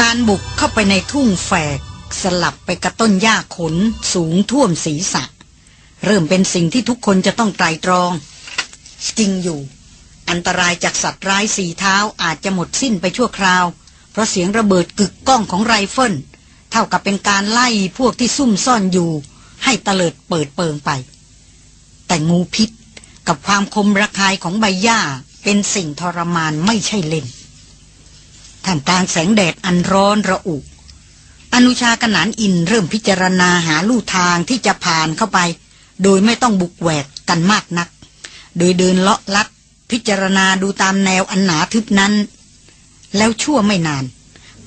การบุกเข้าไปในทุ่งแฝก สลับไปกับต้นหญ้าขนสูงท่วมศีรษะ เริ่มเป็นสิ่งที่ทุกคนจะต้องไตรตรอง จริงอยู่ อันตรายจากสัตว์ร้ายสี่เท้าอาจจะหมดสิ้นไปชั่วคราว เพราะเสียงระเบิดกึกก้องของไรเฟิลเท่ากับเป็นการไล่พวกที่ซุ่มซ่อนอยู่ ให้เตลิดเปิดเปิงไป แต่งูพิษกับความคมระคายของใบหญ้าเป็นสิ่งทรมานไม่ใช่เล่น ท่ามกลางแสงแดดอันร้อนระอุ อนุชากนานอินเริ่มพิจารณาหาลู่ทางที่จะผ่านเข้าไป โดยไม่ต้องบุกแหวกกันมากนัก โดยเดินเลาะลัด พิจารณาดูตามแนวอันหนาทึบนั้น แล้วชั่วไม่นาน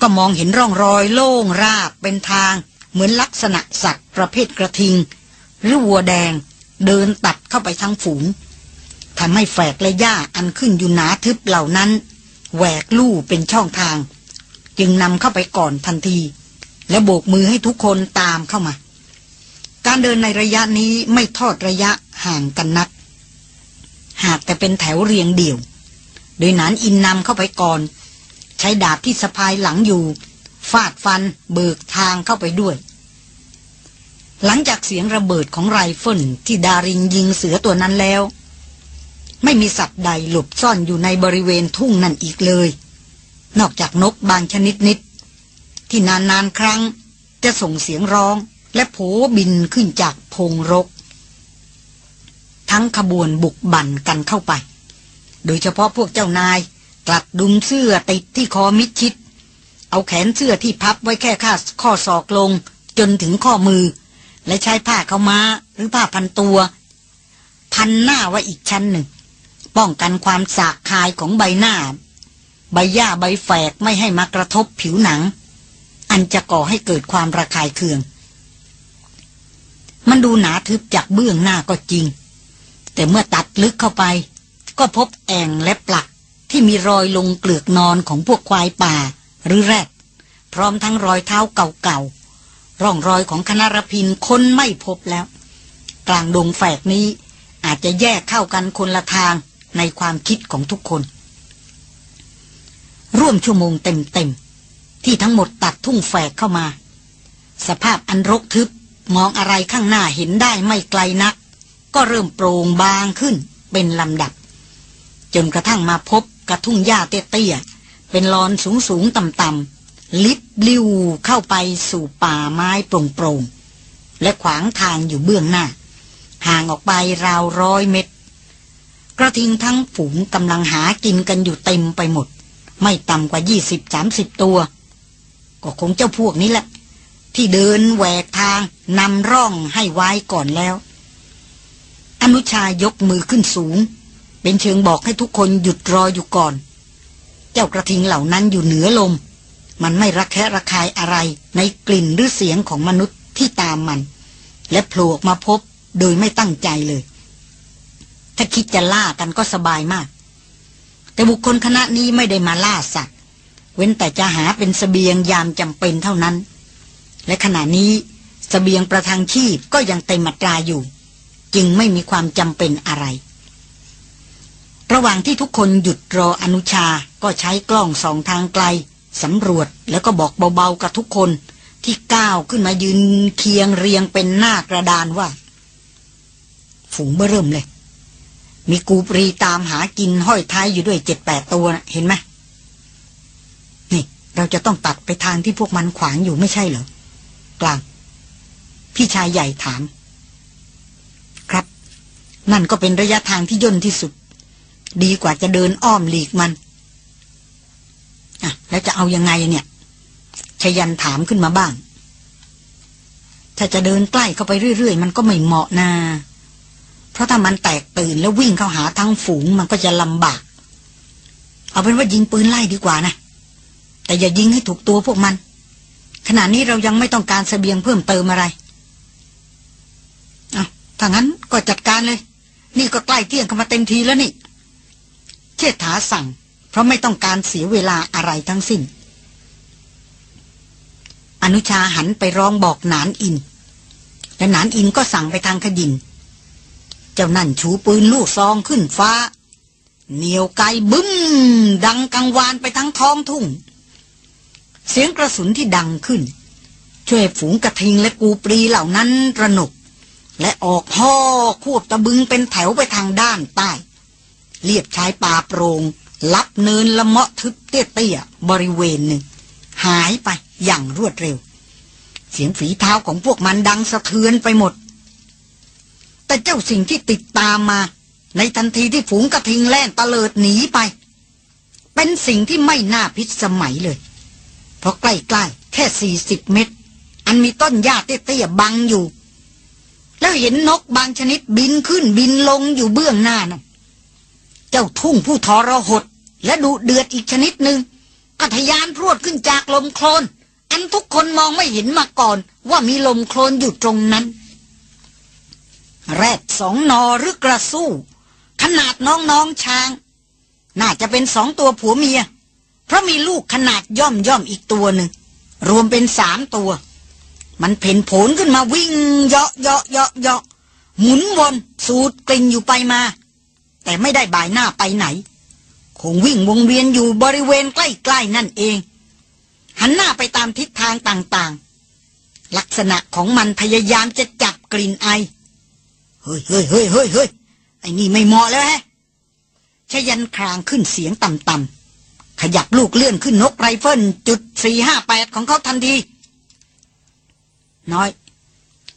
ก็มองเห็นร่องรอยโล่งราบเป็นทาง เหมือนลักษณะสัตว์ประเภทกระทิง หรือวัวแดง เดินตัดเข้าไปทั้งฝูงทำให้แฝกและหญ้าอันขึ้นอยู่หนาทึบเหล่านั้น แหวกลู่เป็นช่องทาง จึงนำเข้าไปก่อนทันที และโบกมือให้ทุกคนตามเข้ามา การเดินในระยะนี้ไม่ทอดระยะห่างกันนัก หากแต่เป็นแถวเรียงเดี่ยว โดยนานอินนำเข้าไปก่อน ใช้ดาบที่สะพายหลังอยู่ ฟาดฟันเบิกทางเข้าไปด้วย หลังจากเสียงระเบิดของไรเฟิลที่ดารินยิงเสือตัวนั้นแล้ว ไม่มีสัตว์ใดหลบซ่อนอยู่ในบริเวณทุ่งนั่นอีกเลย นอกจากนกบางชนิดนิด ที่นานๆครั้งจะส่งเสียงร้องและโผบินขึ้นจากพงรก ทั้งขบวนบุกบั่นกันเข้าไป โดยเฉพาะพวกเจ้านายกลัดดุมเสื้อติดที่คอมิดชิด เอาแขนเสื้อที่พับไว้แค่ข้าข้อศอกลงจนถึงข้อมือ และใช้ผ้าเข้ามาหรือผ้าพันตัว พันหน้าไว้อีกชั้นหนึ่ง ป้องกันความสากคายของใบหน้า ใบหญ้าใบแฝกไม่ให้มากระทบผิวหนัง อันจะก่อให้เกิดความระคายเคือง มันดูหนาทึบจากเบื้องหน้าก็จริง แต่เมื่อตัดลึกเข้าไป ก็พบแอ่งและปลักที่มีรอยลงเกลือกนอนของพวกควายป่าหรือแรดพร้อมทั้งรอยเท้าเก่าๆ ร่องรอยของคณะรพินคนไม่พบแล้ว กลางดงแฝกนี้อาจจะแยกเข้ากันคนละทาง ในความคิดของทุกคน ร่วมชั่วโมงเต็มๆ ที่ทั้งหมดตัดทุ่งแฝกเข้ามา สภาพอันรกทึบมองอะไรข้างหน้าเห็นได้ไม่ไกลนัก ก็เริ่มโปร่งบางขึ้นเป็นลำดับ จนกระทั่งมาพบกระทุ่งหญ้าเตี้ยๆเป็นลอนสูงๆต่ำๆลิบลิวเข้าไปสู่ป่าไม้โปร่งๆและขวางทางอยู่เบื้องหน้า ห่างออกไปราวร้อยเมตร กระทิงทั้งฝูงกำลังหากินกันอยู่เต็มไปหมด ไม่ต่ำกว่ายี่สิบสามสิบตัว ก็คงเจ้าพวกนี้แหละ ที่เดินแหวกทางนำร่องให้ไว้ก่อนแล้ว อนุชายกมือขึ้นสูง เป็นเชิงบอกให้ทุกคนหยุดรออยู่ก่อน เจ้ากระทิงเหล่านั้นอยู่เหนือลม มันไม่รักแคะระคายอะไรในกลิ่นหรือเสียงของมนุษย์ที่ตามมัน และโผล่มาพบโดยไม่ตั้งใจเลย ถ้าคิดจะล่ากันก็สบายมาก แต่บุคคลคณะนี้ไม่ได้มาล่าสัตว์ เว้นแต่จะหาเป็นสเสบียงยามจำเป็นเท่านั้น และขณะนี้สเสบียงประทังชีพก็ยังเต็มมาตราอยู่ จึงไม่มีความจำเป็นอะไร ระหว่างที่ทุกคนหยุดรออนุชาก็ใช้กล้องสองทางไกลสำรวจแล้วก็บอกเบาๆกับทุกคนที่ก้าวขึ้นมายืนเคียงเรียงเป็นหน้ากระดานว่า ฝูงเบื้อเริ่มเลย มีกูปรีตามหากินห้อยท้ายอยู่ด้วยเจ็ดแปดตัวนะเห็นไหมนี่ เราจะต้องตัดไปทางที่พวกมันขวางอยู่ไม่ใช่เหรอกลาง พี่ชายใหญ่ถาม ครับ นั่นก็เป็นระยะทางที่ย่นที่สุด ดีกว่าจะเดินอ้อมหลีกมันอะแล้วจะเอายังไงเนี่ยชยันถามขึ้นมาบ้าง ถ้าจะเดินใกล้เข้าไปเรื่อยๆ มันก็ไม่เหมาะนา เพราะถ้ามันแตกตื่นแล้ววิ่งเข้าหาทั้งฝูงมันก็จะลำบาก เอาเป็นว่ายิงปืนไล่ดีกว่านะ แต่อย่ายิงให้ถูกตัวพวกมัน ขณะนี้เรายังไม่ต้องการสเสบียงเพิ่มเติมอะไรอะถ้างั้นก็จัดการเลย นี่ก็ใกล้เที่ยงเข้ามาเต็มทีแล้วนี่ เชษฐาสั่ง เพราะไม่ต้องการเสียเวลาอะไรทั้งสิ้น อนุชาหันไปร้องบอกนานอิน และนานอินก็สั่งไปทางขยิน เจ้านั่นชูปืนลูกซองขึ้นฟ้า เหนียวไกบึ้ม ดังกังวานไปทั้งท้องทุ่ง เสียงกระสุนที่ดังขึ้น ช่วยฝูงกระทิงและกูปรีเหล่านั้นระหนก และออกห่อควบตะบึงเป็นแถวไปทางด้านใต้ เลียบชายป่าโปรง่งลับเนินละเมาะทึบเตี้ยๆบริเวณหนึ่ง หายไปอย่างรวดเร็ว เสียงฝีเท้าของพวกมันดังสะเทือนไปหมด แต่เจ้าสิ่งที่ติดตามมา ในทันทีที่ฝูงกระทิงแล่นตะเลิดหนีไป เป็นสิ่งที่ไม่น่าพิสมัยเลย เพราะใกล้ๆแค่สี่สิบเมตร อันมีต้นหญ้าเตี้ยๆบังอยู่ แล้วเห็นนกบางชนิดบินขึ้นบินลงอยู่เบื้องหน้านะ่ะเจ้าทุ่งผู้ทรหด และดุเดือดอีกชนิดหนึ่งกัทยานพรวดขึ้นจากลมโคลนอันทุกคนมองไม่เห็นมาก่อนว่ามีลมโคลนอยู่ตรงนั้น แรดสองนอหรือกระสู้ ขนาดน้องๆช้าง น่าจะเป็นสองตัวผัวเมีย เพราะมีลูกขนาดย่อมย่อมอีกตัวหนึ่ง รวมเป็นสามตัว มันเพ่นผลขึ้นมาวิ่งเยาะเยาะเยาะเยาะหมุนวนสูดกลิ่นอยู่ไปมา แต่ไม่ได้บ่ายหน้าไปไหน คงวิ่งวงเวียนอยู่บริเวณใกล้ๆนั่นเอง หันหน้าไปตามทิศทางต่างๆ ลักษณะของมันพยายามจะจับกลิ่นไอ เฮ้ยเฮ้ยเฮ้ยเฮ้ยเฮ้ยไอ้นี่ไม่เหมาะแล้วฮะชยันครางขึ้นเสียงต่ำๆขยับลูกเลื่อนขึ้นนกไรเฟิลจุดสี่ห้าแปดของเขาทันที น้อย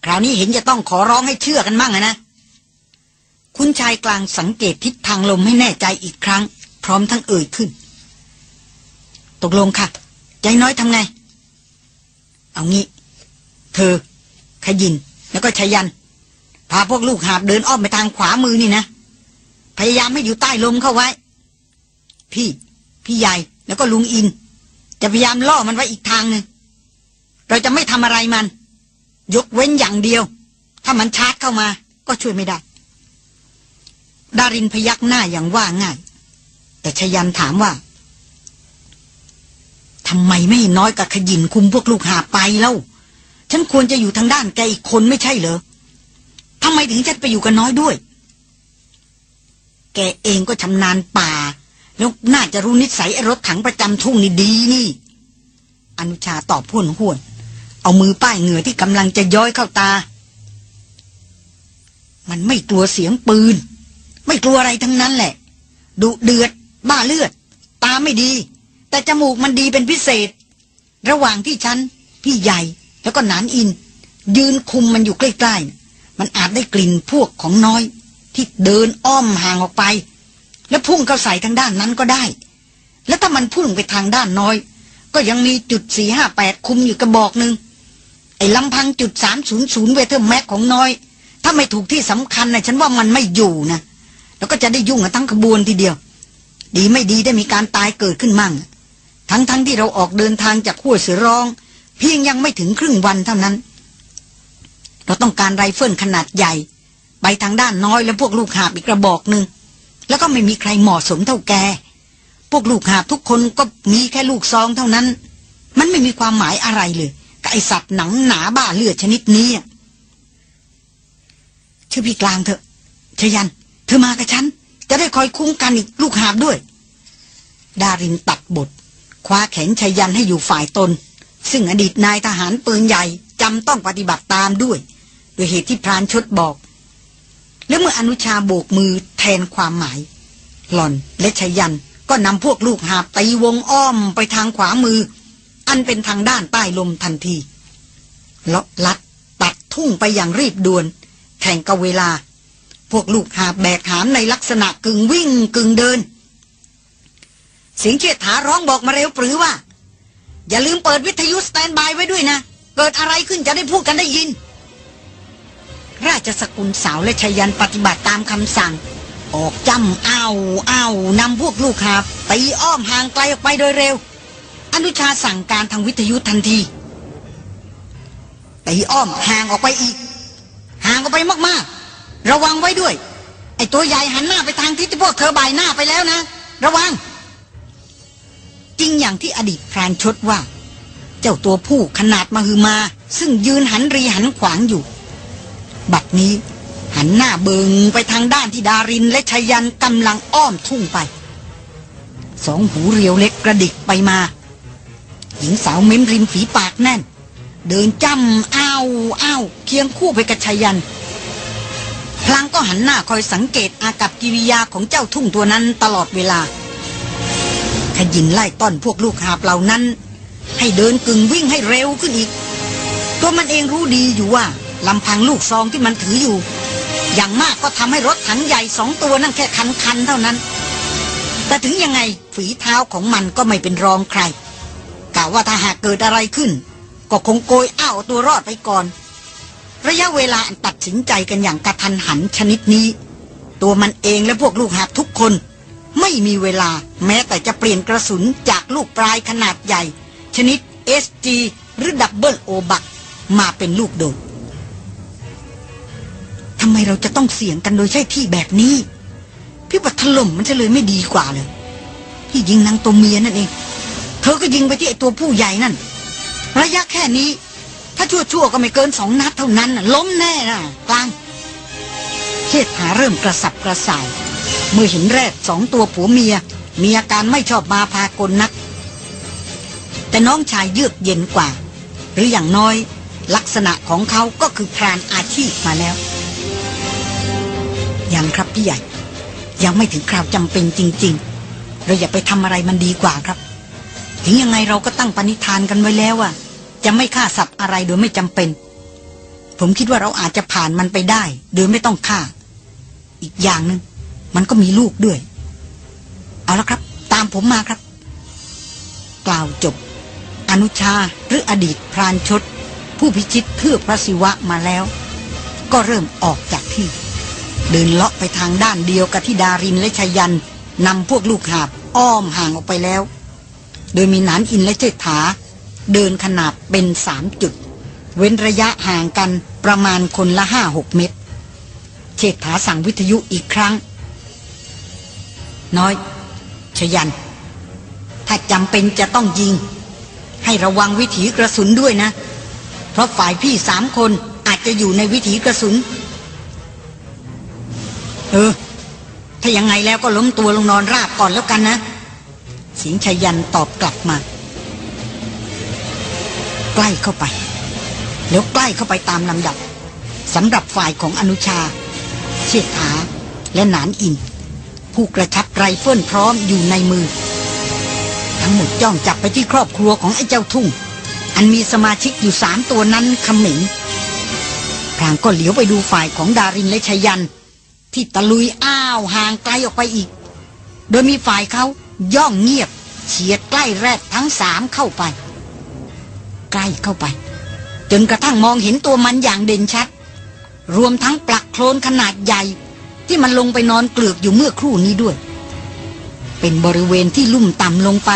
คราวนี้เห็นจะต้องขอร้องให้เชื่อกันมั่งนะ คุณชายกลางสังเกตทิศทางลมให้แน่ใจอีกครั้ง พร้อมทั้งเอ่ยขึ้น ตกลงค่ะ ใจน้อยทำไง เอางี้ เธอ ขยินแล้วก็ชยัน พาพวกลูกหาบเดินอ้อมไปทางขวามือนี่นะ พยายามให้อยู่ใต้ลมเข้าไว้ พี่ พี่ใหญ่แล้วก็ลุงอิน จะพยายามล่อมันไว้อีกทางหนึ่งเราจะไม่ทำอะไรมัน ยกเว้นอย่างเดียว ถ้ามันชาร์จเข้ามา ก็ช่วยไม่ได้ ดารินพยักหน้าอย่างว่าง่าย แต่ชยันถามว่าทำไมไม่น้อยกับขยินคุมพวกลูกหาไปเล่า ฉันควรจะอยู่ทางด้านแกอีกคนไม่ใช่เหรอ ทำไมถึงฉันไปอยู่กับน้อยด้วย แกเองก็ชำนาญป่า แล้วน่าจะรู้นิสัยไอ้รถถังประจำทุ่งนี่ดีนี่ อนุชาตอบพ่นห้วน เอามือป้ายเหงื่อที่กำลังจะย้อยเข้าตา มันไม่กลัวเสียงปืน ไม่กลัวอะไรทั้งนั้นแหละ ดุเดือด บ้าเลือด ตาไม่ดี แต่จมูกมันดีเป็นพิเศษ ระหว่างที่ฉัน พี่ใหญ่แล้วก็หนานอิน ยืนคุมมันอยู่ใกล้ๆ มันอาจได้กลิ่นพวกของน้อย ที่เดินอ้อมห่างออกไป แล้วพุ่งเข้าใส่ทางด้านนั้นก็ได้ แล้วถ้ามันพุ่งไปทางด้านน้อย ก็ยังมีจุดสี่ห้าแปดคุมอยู่กระบอกหนึ่งไอ้ลำพังจุดสามศูนย์ศูนย์ Weatherby Mag ของน้อย ถ้าไม่ถูกที่สำคัญนะฉันว่ามันไม่อยู่นะแล้วก็จะได้ยุ่งกันทั้งขบวนทีเดียว ดีไม่ดีได้มีการตายเกิดขึ้นมั่ง ทั้งๆทที่เราออกเดินทางจากห้วยเสือร้อง เพียงยังไม่ถึงครึ่งวันเท่านั้น เราต้องการไรเฟิลขนาดใหญ่ ไปทางด้านน้อยและพวกลูกหาบอีกกระบอกหนึ่งแล้วก็ไม่มีใครเหมาะสมเท่าแก พวกลูกหาบทุกคนก็มีแค่ลูกซองเท่านั้น มันไม่มีความหมายอะไรเลยกับไอสัตว์หนังหนาบ้าเลือดชนิดนี้ชื่อพี่กลางเถอะชยัน เธอมากับฉัน จะได้คอยคุ้มกันอีกลูกหาบด้วย ดารินตัดบท คว้าแขนชยันให้อยู่ฝ่ายตน ซึ่งอดีตนายทหารปืนใหญ่จำต้องปฏิบัติตามด้วย โดยเหตุที่พรานชดบอก แล้วเมื่ออนุชาโบกมือแทนความหมาย หล่อนและชยันก็นำพวกลูกหาบตีวงอ้อมไปทางขวามือ อันเป็นทางด้านใต้ลมทันทีเลาะลัดตัดทุ่งไปอย่างรีบด่วนแข่งกับเวลา พวกลูกหาบแบกหามในลักษณะกึ่งวิ่งกึ่งเดิน เสียงเชียดถาร้องบอกมาเร็วปรือว่า อย่าลืมเปิดวิทยุสแตนบายไว้ด้วยนะ เกิดอะไรขึ้นจะได้พูดกันได้ยิน ราชสกุลสาวและชยันปฏิบัติตามคำสั่ง ออกจำอ้าวอ้าวนำพวกลูกหาบตีอ้อมห่างไกลออกไปโดยเร็ว อนุชาสั่งการทางวิทยุทันทีตีอ้อมห่างออกไปอีก ห่างออกไปมากๆ ระวังไว้ด้วย ไอ้ตัวใหญ่หันหน้าไปทางทิศที่พวกเธอบ่ายหน้าไปแล้วนะ ระวัง จริงอย่างที่อดีตพรานชดว่า เจ้าตัวผู้ขนาดมหึมา ซึ่งยืนหันรีหันขวางอยู่ บัดนี้ หันหน้าเบิงไปทางด้านที่ดารินและชยันกำลังอ้อมทุ่งไป สองหูเรียวเล็กกระดิกไปมา หญิงสาวเม้มริมฝีปากแน่น เดินจ้ำอ้าวอ้าวเคียงคู่ไปกับชายันพลางก็หันหน้าคอยสังเกตอากับกิริยาของเจ้าทุ่งตัวนั้นตลอดเวลา ขยินไล่ต้อนพวกลูกหาบเหล่านั้น ให้เดินกึ่งวิ่งให้เร็วขึ้นอีก ตัวมันเองรู้ดีอยู่ว่า ลำพังลูกซองที่มันถืออยู่ อย่างมากก็ทำให้รถถังใหญ่สองตัวนั่นแค่คันคันเท่านั้น แต่ถึงยังไงฝีเท้าของมันก็ไม่เป็นรองใครกล่าวว่าถ้าหากเกิดอะไรขึ้น ก็คงโกยอ้าวตัวรอดไปก่อน ระยะเวลาตัดสินใจกันอย่างกระทันหันชนิดนี้ ตัวมันเองและพวกลูกหาบทุกคน ไม่มีเวลาแม้แต่จะเปลี่ยนกระสุนจากลูกปลายขนาดใหญ่ ชนิด SG หรือดับเบิลโอบักมาเป็นลูกโดดำไมเราจะต้องเสี่ยงกันโดยใช่ที่แบบนี้ พี่ปัดถล่มมันจะเลยไม่ดีกว่าเลยพี่ยิงนางตัวเมียนั่นเอง เธอก็ยิงไปที่ไอตัวผู้ใหญ่นั่น ระยะแค่นี้ ถ้าชั่วๆก็ไม่เกินสองนัดเท่านั้นล้มแน่นะกลางเชษฐาเริ่มกระสับกระส่าย เมื่อเห็นแรกสองตัวผัวเมีย มีอาการไม่ชอบมาพากลนัก แต่น้องชายเยือกเย็นกว่า หรืออย่างน้อยลักษณะของเขาก็คือพรานอาชีพมาแล้ว ยังครับพี่ใหญ่ ยังไม่ถึงคราวจำเป็นจริง ๆ เราอย่าไปทำอะไรมันดีกว่าครับ ถึงยังไงเราก็ตั้งปณิธานกันไว้แล้วอะจะไม่ฆ่าสัตว์อะไรโดยไม่จำเป็น ผมคิดว่าเราอาจจะผ่านมันไปได้ โดยไม่ต้องฆ่า อีกอย่างหนึง่งมันก็มีลูกด้วย เอาละครับ ตามผมมาครับ กล่าวจบ อนุชาหรืออดีตพรานชด ผู้พิชิตเพื่อพระศิวะมาแล้ว ก็เริ่มออกจากที่ เดินเลาะไปทางด้านเดียวกับที่ดารินและชายันนำพวกลูกหาบอ้อมห่างออกไปแล้ว โดยมีนานอินและเจษฐา เดินขนาบเป็นสามจุด เว้นระยะห่างกันประมาณคนละห้าหกเมตรเชษฐาสั่งวิทยุอีกครั้ง น้อย ชยัน ถ้าจำเป็นจะต้องยิง ให้ระวังวิถีกระสุนด้วยนะ เพราะฝ่ายพี่สามคนอาจจะอยู่ในวิถีกระสุน เออ ถ้ายังไงแล้วก็ล้มตัวลงนอนราบก่อนแล้วกันนะ สิงชัยยันตอบกลับมา ใกล้เข้าไป แล้วใกล้เข้าไปตามลำดับสำหรับฝ่ายของอนุชา เชษฐาและหนานอิน ผู้กระชับไรเฟิลพร้อมอยู่ในมือ ทั้งหมดจ้องจับไปที่ครอบครัวของไอ้เจ้าทุ่ง อันมีสมาชิกอยู่สามตัวนั้นขมิงพรางก็เหลียวไปดูฝ่ายของดารินและชยัน ที่ตะลุยอ้าวห่างไกลออกไปอีก โดยมีฝ่ายเขาย่องเงียบเฉียดใกล้แรกทั้งสามเข้าไป ใกล้เข้าไป จนกระทั่งมองเห็นตัวมันอย่างเด่นชัด รวมทั้งปลักโคลนขนาดใหญ่ ที่มันลงไปนอนเกลือกอยู่เมื่อครู่นี้ด้วย เป็นบริเวณที่ลุ่มต่ำลงไป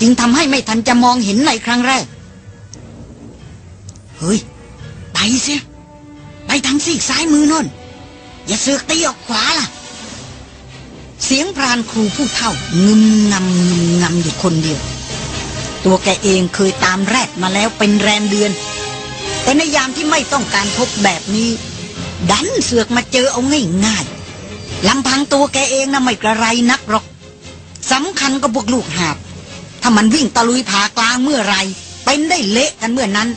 จึงทำให้ไม่ทันจะมองเห็นในครั้งแรก เฮ้ย ไปเสียไปทางซีกซ้ายมือน่น อย่าเสือกตีออกขวาล่ะ เสียงพรานครูผู้เฒ่างึมงำงึมงำอยู่คนเดียว ตัวแกเองเคยตามแรดมาแล้วเป็นแรมเดือน แต่ในยามที่ไม่ต้องการพบแบบนี้ ดันเสือกมาเจอเอาง่ายๆลำพังตัวแกเองนะไม่กระไรนักหรอกสำคัญก็พวกลูกหาบ ถ้ามันวิ่งตะลุยผากลางเมื่อไรเป็นได้เละกันเมื่อนั้น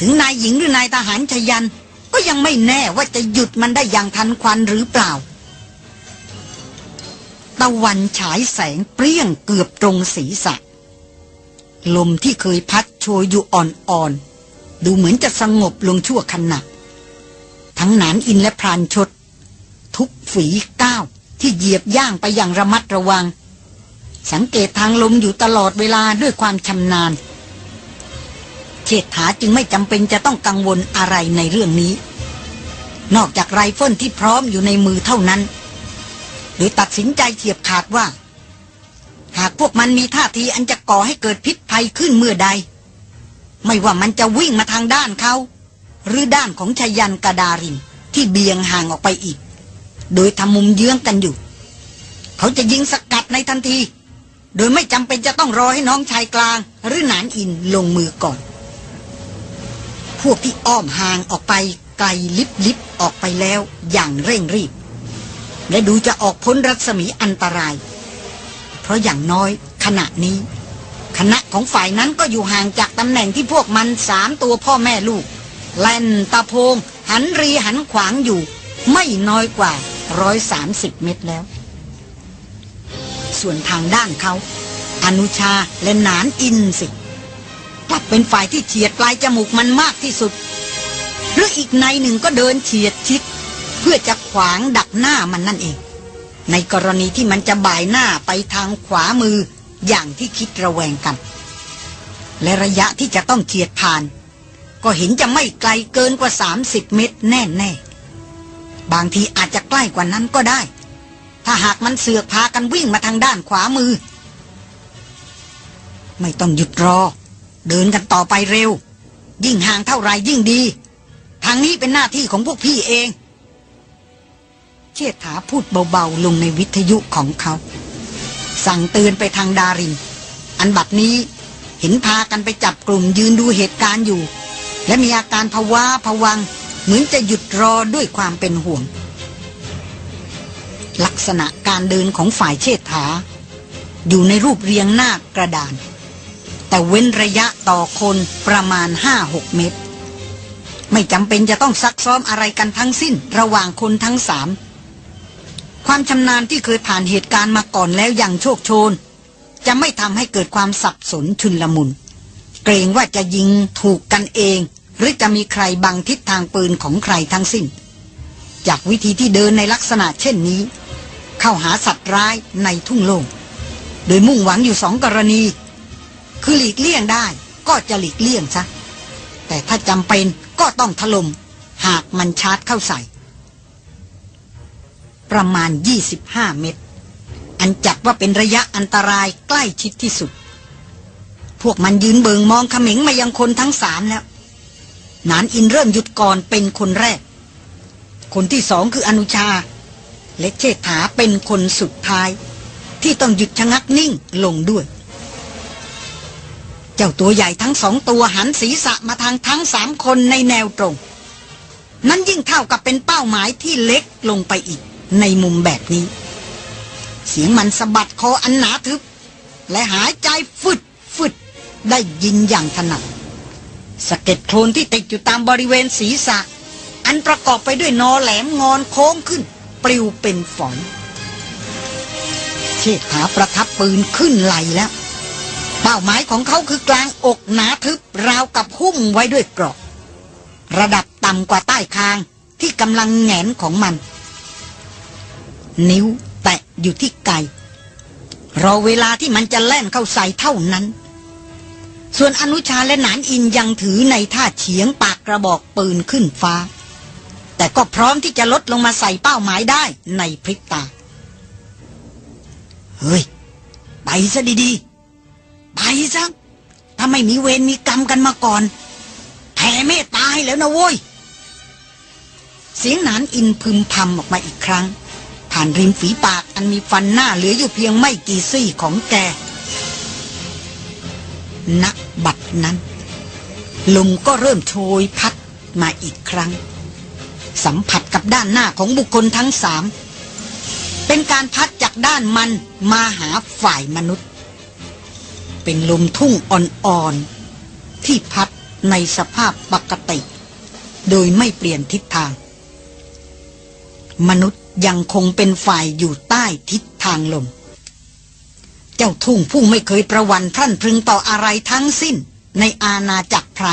ถึงนายหญิงหรือนายทหารชยัน ก็ยังไม่แน่ว่าจะหยุดมันได้อย่างทันควันหรือเปล่า ตะวันฉายแสงเปรี้ยงเกือบตรงศีรษะ ลมที่เคยพัดโชยอยู่อ่อนๆ ดูเหมือนจะสงบลงชั่วขณะทั้งหนานอินและพรานชด ทุกฝีก้าวที่เหยียบย่างไปอย่างระมัดระวัง สังเกตทางลมอยู่ตลอดเวลาด้วยความชำนาญเชษฐาจึงไม่จำเป็นจะต้องกังวลอะไรในเรื่องนี้ นอกจากไรเฟิลที่พร้อมอยู่ในมือเท่านั้น หรือตัดสินใจเฉียบขาดว่า หากพวกมันมีท่าทีอันจะก่อให้เกิดพิษภัยขึ้นเมื่อใด ไม่ว่ามันจะวิ่งมาทางด้านเขา หรือด้านของชายันกาดารินที่เบียงห่างออกไปอีก โดยทำมุมเยื้องกันอยู่ เขาจะยิงสกัดในทันที โดยไม่จำเป็นจะต้องรอให้น้องชายกลาง หรือหนานอินลงมือก่อน พวกที่อ้อมห่างออกไป ไกลลิบลิบออกไปแล้วอย่างเร่งรีบ และดูจะออกพ้นรัศมีอันตราย เพราะอย่างน้อยขณะนี้ คณะของฝ่ายนั้นก็อยู่ห่างจากตำแหน่งที่พวกมันสามตัวพ่อแม่ลูก แล่นตะโพง หันรีหันขวางอยู่ ไม่น้อยกว่าร้อยสามสิบเมตรแล้ว ส่วนทางด้านเขา อนุชาและนานอินสิกลับเป็นฝ่ายที่เฉียดปลายจมูกมันมากที่สุด หรืออีกในหนึ่งก็เดินเฉียดชิด เพื่อจะขวางดักหน้ามันนั่นเอง ในกรณีที่มันจะบ่ายหน้าไปทางขวามืออย่างที่คิดระแวงกัน และระยะที่จะต้องเฉียดผ่าน ก็เห็นจะไม่ไกลเกินกว่า 30 เมตรแน่แน่บางทีอาจจะใกล้กว่านั้นก็ได้ ถ้าหากมันเสือกพากันวิ่งมาทางด้านขวามือ ไม่ต้องหยุดรอ เดินกันต่อไปเร็ว ยิ่งห่างเท่าไรยิ่งดีางนี้เป็นหน้าที่ของพวกพี่เอง เชษฐาพูดเบาๆลงในวิทยุของเขา สั่งเตือนไปทางดาริน อันบัดนี้เห็นพากันไปจับกลุ่มยืนดูเหตุการณ์อยู่ และมีอาการภาวะผวัง เหมือนจะหยุดรอด้วยความเป็นห่วง ลักษณะการเดินของฝ่ายเชษฐา อยู่ในรูปเรียงหน้ากระดาน แต่เว้นระยะต่อคนประมาณห้าหกเมตร ไม่จำเป็นจะต้องซักซ้อมอะไรกันทั้งสิ้นระหว่างคนทั้งสาม ความชำนาญที่เคยผ่านเหตุการณ์มาก่อนแล้วอย่างโชคโชน จะไม่ทำให้เกิดความสับสนชุนลมุน เกรงว่าจะยิงถูกกันเอง หรือจะมีใครบังทิศทางปืนของใครทั้งสิ้น จากวิธีที่เดินในลักษณะเช่นนี้ เข้าหาสัตว์ร้ายในทุ่งโล่งโดยมุ่งหวังอยู่สองกรณี คือหลีกเลี่ยงได้ก็จะหลีกเลี่ยงซะแต่ถ้าจำเป็น ก็ต้องถลม่มหากมันชาร์จเข้าใส่ ประมาณ 25 เมตร อันจัดว่าเป็นระยะอันตรายใกล้ชิดที่สุด พวกมันยืนเบิงมองเขม็งมายังคนทั้งสามแล้ว นานอินเริ่มหยุดก่อนเป็นคนแรก คนที่สองคืออนุชา และเชษฐาเป็นคนสุดท้าย ที่ต้องหยุดชะงักนิ่งลงด้วย เจ้าตัวใหญ่ทั้งสองตัวหันศีรษะมาทางทั้งสามคนในแนวตรง นั้นยิ่งเท่ากับเป็นเป้าหมายที่เล็กลงไปอีกในมุมแบบนี้ เสียงมันสะบัดคออันหนาทึบ และหายใจฟึดฟึดได้ยินอย่างถนัดสะเก็ดโคลนที่ติดอยู่ตามบริเวณศีรษะ อันประกอบไปด้วยนอแหลมงอนโค้งขึ้น ปลิวเป็นฝอยเชษฐาประทับปืนขึ้นไหลแล้ว ป้าหมายของเขาคือกลางอกหนาทึบราวกับหุ้มไว้ด้วยเกราะระดับต่ำกว่าใต้คางที่กำลังแหงนของมัน นิ้วแตะอยู่ที่ไกรอเวลาที่มันจะแล่นเข้าใส่เท่านั้น ส่วนอนุชาและหนานอินยังถือในท่าเฉียงปากกระบอกปืนขึ้นฟ้า แต่ก็พร้อมที่จะลดลงมาใส่เป้าหมายได้ในพริบตา เฮ้ย ไปซะดีๆ ไปซะถ้าไม่มีเวรมีกรรมกันมาก่อนแผ่เมตตาให้แล้วนะโว้ย เสียงหนานอินพึมพำออกมาอีกครั้ง ผ่านริมฝีปากอันมีฟันหน้าเหลืออยู่เพียงไม่กี่ซี่ของแกนักบัดนั้น ลมก็เริ่มโชยพัดมาอีกครั้ง สัมผัสกับด้านหน้าของบุคคลทั้งสาม เป็นการพัดจากด้านมันมาหาฝ่ายมนุษย์ เป็นลมทุ่งอ่อนๆ ที่พัดในสภาพปกติ โดยไม่เปลี่ยนทิศทาง มนุษย์ยังคงเป็นฝ่ายอยู่ใต้ทิศทางลม เจ้าทุ่งผู้ไม่เคยประวันท่านพึงต่ออะไรทั้งสิ้นในอาณาจักรไพร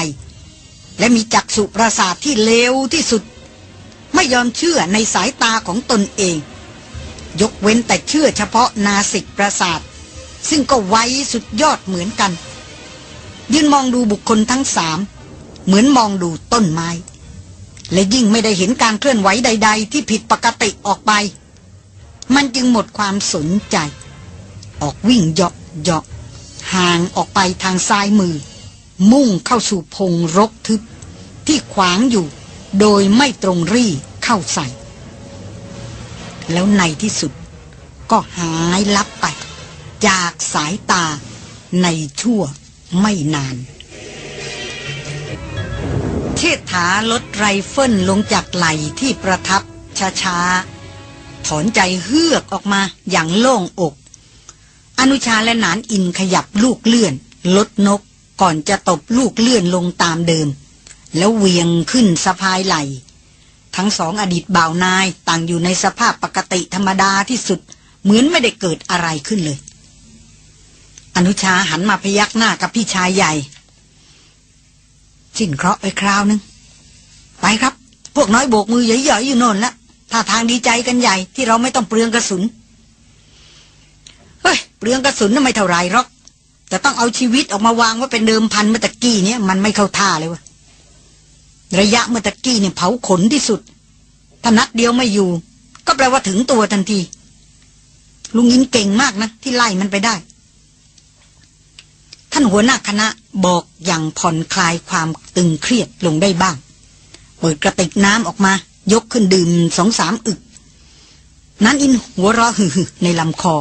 และมีจักษุประสาทที่เลวที่สุด ไม่ยอมเชื่อในสายตาของตนเอง ยกเว้นแต่เชื่อเฉพาะนาสิกประสาท ซึ่งก็ไวสุดยอดเหมือนกัน ยืนมองดูบุคคลทั้งสาม เหมือนมองดูต้นไม้ และยิ่งไม่ได้เห็นการเคลื่อนไหวใด ๆ ที่ผิดปกติออกไป มันจึงหมดความสนใจ ออกวิ่งเหาะเหาะห่างออกไปทางซ้ายมือ มุ่งเข้าสู่พงรกทึบ ที่ขวางอยู่โดยไม่ตรงรี่เข้าใส่ แล้วในที่สุดก็หายลับไป จากสายตาในชั่วไม่นานเทษฐาลดไรเฟิลลงจากไหลที่ประทับช้าๆ ถอนใจเฮือกออกมาอย่างโล่งอก อนุชาและหนานอินขยับลูกเลื่อน ลดนกก่อนจะตบลูกเลื่อนลงตามเดิม แล้วเวียงขึ้นสะพายไหล ทั้งสองอดีตบ่าวนายต่างอยู่ในสภาพปกติธรรมดาที่สุด เหมือนไม่ได้เกิดอะไรขึ้นเลย อนุชาหันมาพยักหน้ากับพี่ชายใหญ่สิ้นเคราะห์ไปคราวนึง ไปครับ พวกน้อยโบกมือใหญ่ๆอยู่โน่นละท่าทางดีใจกันใหญ่ที่เราไม่ต้องเปลืองกระสุน เฮ้ย เปลืองกระสุนน่ะไม่เท่าไรหรอก แต่ต้องเอาชีวิตออกมาวางว่าเป็นเดิมพันเมื่อตะกี้เนี่ยมันไม่เข้าท่าเลยวะระยะเมื่อตะกี้เนี่ยเผาขนที่สุด ถ้านัดเดียวไม่อยู่ ก็แปลว่าถึงตัวทันที ลุงยินเก่งมากนะที่ไล่มันไปได้ ท่านหัวหน้าคณะบอกอย่างผ่อนคลายความตึงเครียดลงได้บ้าง เปิดกระติกน้ำออกมา ยกขึ้นดื่มสองสามอึก นั้นอินหัวเราะหึ่ในลำคอ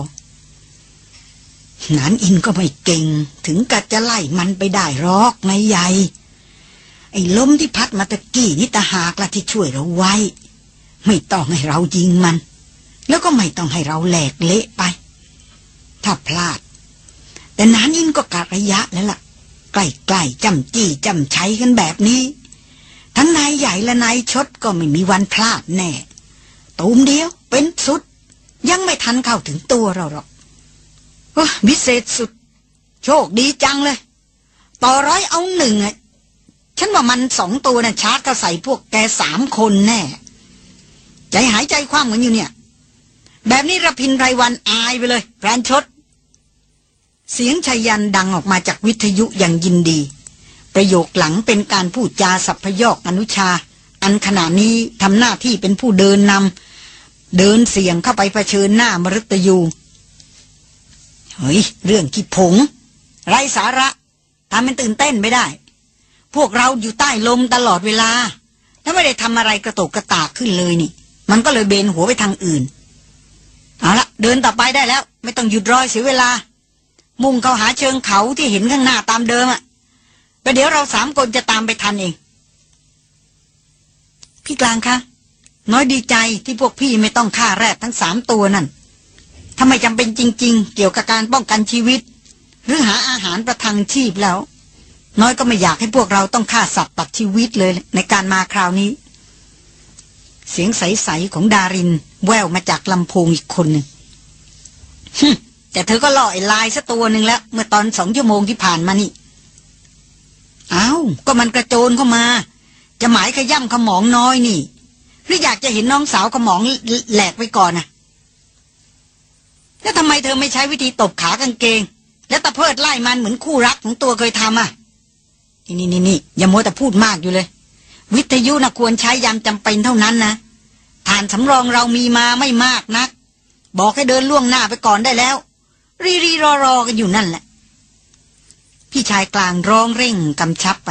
นั้นอินก็ไม่เก่ง ถึงกับจะไล่มันไปได้รอกนายใหญ่ไอ้ล้มที่พัดมาตะกี้นี่ตาหากละที่ช่วยเราไว้ ไม่ต้องให้เรายิงมัน แล้วก็ไม่ต้องให้เราแหลกเละไป ถ้าพลาด แต่นานอินก็กะระยะแล้วล่ะ ใกล้ๆจำจี้จำใช้กันแบบนี้ ทั้งนายใหญ่และนายชดก็ไม่มีวันพลาดแน่ ตูมเดียวเป็นสุด ยังไม่ทันเข้าถึงตัวเราหรอกโอ้วิเศษสุด โชคดีจังเลย ต่อร้อยเอาหนึ่งอะฉันว่ามันสองตัวน่ะชาร์จก็ใส่พวกแกสามคนแน่ ใจหายใจคว่ำกันอยู่เนี่ย แบบนี้ระพินไรวันอายไปเลยแพรนชด เสียงชัยยันดังออกมาจากวิทยุอย่างยินดี ประโยคหลังเป็นการพูดจาสัพพยอกอนุชา อันขณะนี้ทำหน้าที่เป็นผู้เดินนำเดินเสียงเข้าไปเผชิญหน้ามฤตยู เฮ้ย เรื่องขี้ผง ไรสาระทำเป็นตื่นเต้นไม่ได้ พวกเราอยู่ใต้ลมตลอดเวลา ถ้าไม่ได้ทำอะไรกระตกกระตากขึ้นเลยนี่ มันก็เลยเบนหัวไปทางอื่น เอาละเดินต่อไปได้แล้ว ไม่ต้องหยุดรอยเสียเวลา มุ่งเข้าหาเชิงเขาที่เห็นข้างหน้าตามเดิมอะประเดี๋ยวเราสามคนจะตามไปทันเอง พี่กลางคะ น้อยดีใจที่พวกพี่ไม่ต้องฆ่าแรดทั้งสามตัวนั่นถ้าไม่จำเป็นจริง ๆ เกี่ยวกับการป้องกันชีวิต หรือหาอาหารประทังชีพแล้ว น้อยก็ไม่อยากให้พวกเราต้องฆ่าสัตว์ตัดชีวิตเลยในการมาคราวนี้ เสียงใส ๆ ของดารินแววมาจากลำโพงอีกคนหนึ่ง แต่เธอก็ล่อไอ้ลายซะตัวหนึ่งแล้ว เมื่อตอนสองชั่วโมงที่ผ่านมานี่อ้าวก็มันกระโจนเข้ามา จะหมายขย่ำขมองน้อยนี่ หรืออยากจะเห็นน้องสาวขมองแหลกไปก่อนนะแล้วทำไมเธอไม่ใช้วิธีตบขากางเกง แล้วตะเพิดไล่มันเหมือนคู่รักของตัวเคยทำอะนี่นี่นี่อย่ามัวแต่พูดมากอยู่เลย วิทยุนะควรใช้ยามจำเป็นเท่านั้นนะฐานสำรองเรามีมาไม่มากนัก บอกให้เดินล่วงหน้าไปก่อนได้แล้ว รีรีรอรอกันอยู่นั่นแหละ พี่ชายกลางร้องเร่งกำชับไป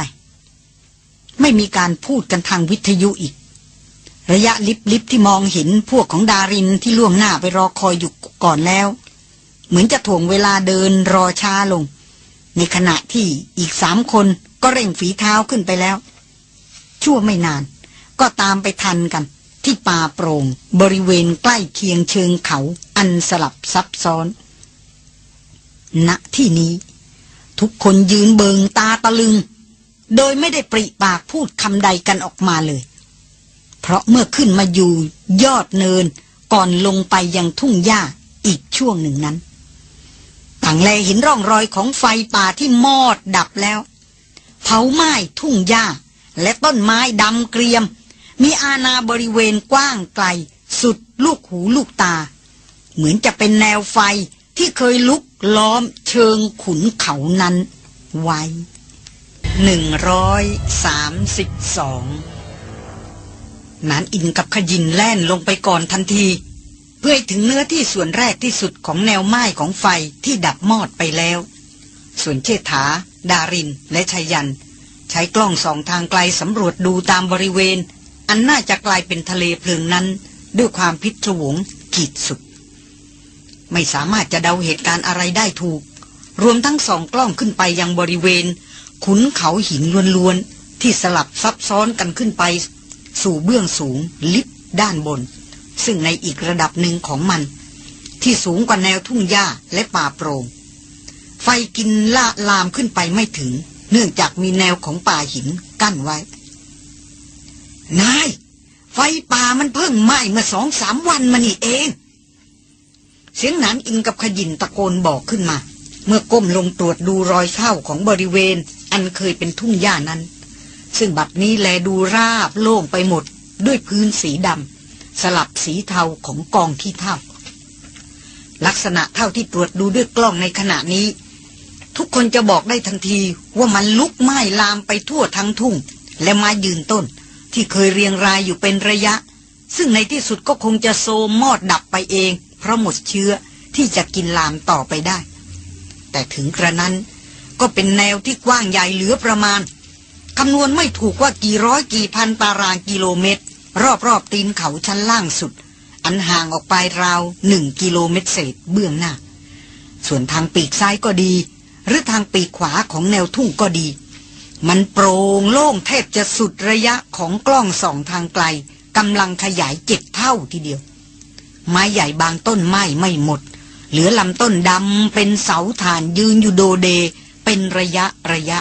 ไม่มีการพูดกันทางวิทยุอีก ระยะลิบลิบที่มองเห็นพวกของดารินที่ล่วงหน้าไปรอคอยอยู่ก่อนแล้ว เหมือนจะถ่วงเวลาเดินรอช้าลง ในขณะที่อีกสามคนก็เร่งฝีเท้าขึ้นไปแล้ว ชั่วไม่นาน ก็ตามไปทันกันที่ป่าโปร่งบริเวณใกล้เคียงเชิงเขาอันสลับซับซ้อน ณที่นี้ ทุกคนยืนเบิงตาตะลึง โดยไม่ได้ปริปากพูดคำใดกันออกมาเลย เพราะเมื่อขึ้นมาอยู่ยอดเนินก่อนลงไปยังทุ่งหญ้าอีกช่วงหนึ่งนั้น ต่างแลเห็นร่องรอยของไฟป่าที่มอดดับแล้ว เผาไหม้ทุ่งหญ้า และต้นไม้ดำเกรียม มีอาณาบริเวณกว้างไกล สุดลูกหูลูกตา เหมือนจะเป็นแนวไฟที่เคยลุก ล้อมเชิงขุนเขานั้นไว้หนึ่งร้อยสามสิบสองนานอินกับขยินแล่นลงไปก่อนทันที เพื่อถึงเนื้อที่ส่วนแรกที่สุดของแนวไม้ของไฟที่ดับมอดไปแล้ว ส่วนเชษฐา ดาริน และชายัน ใช้กล้องสองทางไกลสำรวจดูตามบริเวณ อันน่าจะกลายเป็นทะเลเพลิงนั้น ด้วยความพิศวงขีดสุด ไม่สามารถจะเดาเหตุการณ์อะไรได้ถูก รวมทั้งสองกล้องขึ้นไปยังบริเวณ ขุนเขาหินล้วนๆที่สลับซับซ้อนกันขึ้นไป สู่เบื้องสูงลิบด้านบน ซึ่งในอีกระดับหนึ่งของมัน ที่สูงกว่าแนวทุ่งหญ้าและป่าโปรง่งไฟกินละลามขึ้นไปไม่ถึง เนื่องจากมีแนวของป่าหินกั้นไว้ นาย ไฟป่ามันเพิ่งไหม้เมื่อสองสามวันมานี่เอง เสียงหนานอิงกับขยินตะโกนบอกขึ้นมา เมื่อก้มลงตรวจดูรอยเท้าของบริเวณ อันเคยเป็นทุ่งหญ้านั้น ซึ่งบัดนี้แลดูราบโล่งไปหมดด้วยพื้นสีดำสลับสีเทาของกองที่เท่าลักษณะเท่าที่ตรวจดูด้วยกล้องในขณะนี้ ทุกคนจะบอกได้ทันทีว่ามันลุกไหม้ลามไปทั่วทั้งทุ่ง และม้ยืนต้น ที่เคยเรียงรายอยู่เป็นระยะ ซึ่งในที่สุดก็คงจะโซมมอดดับไปเอง เพราะหมดเชื้อที่จะกินลามต่อไปได้ แต่ถึงกระนั้นก็เป็นแนวที่กว้างใหญ่เหลือประมาณคำนวณไม่ถูกว่ากี่ร้อยกี่พันตารางกิโลเมตร รอบๆตีนเขาชั้นล่างสุด อันห่างออกไปราวหนึ่งกิโลเมตรเศษเบื้องหน้า ส่วนทางปีกซ้ายก็ดี หรือทางปีกขวาของแนวทุ่งก็ดี มันโปร่งโล่งแทบจะสุดระยะของกล้องส่องทางไกลกำลังขยายเจ็ดเท่าทีเดียว ไม้ใหญ่บางต้นไม้ไม่หมด เหลือลำต้นดำเป็นเสาฐานยืนอยู่โดเด เป็นระยะระยะ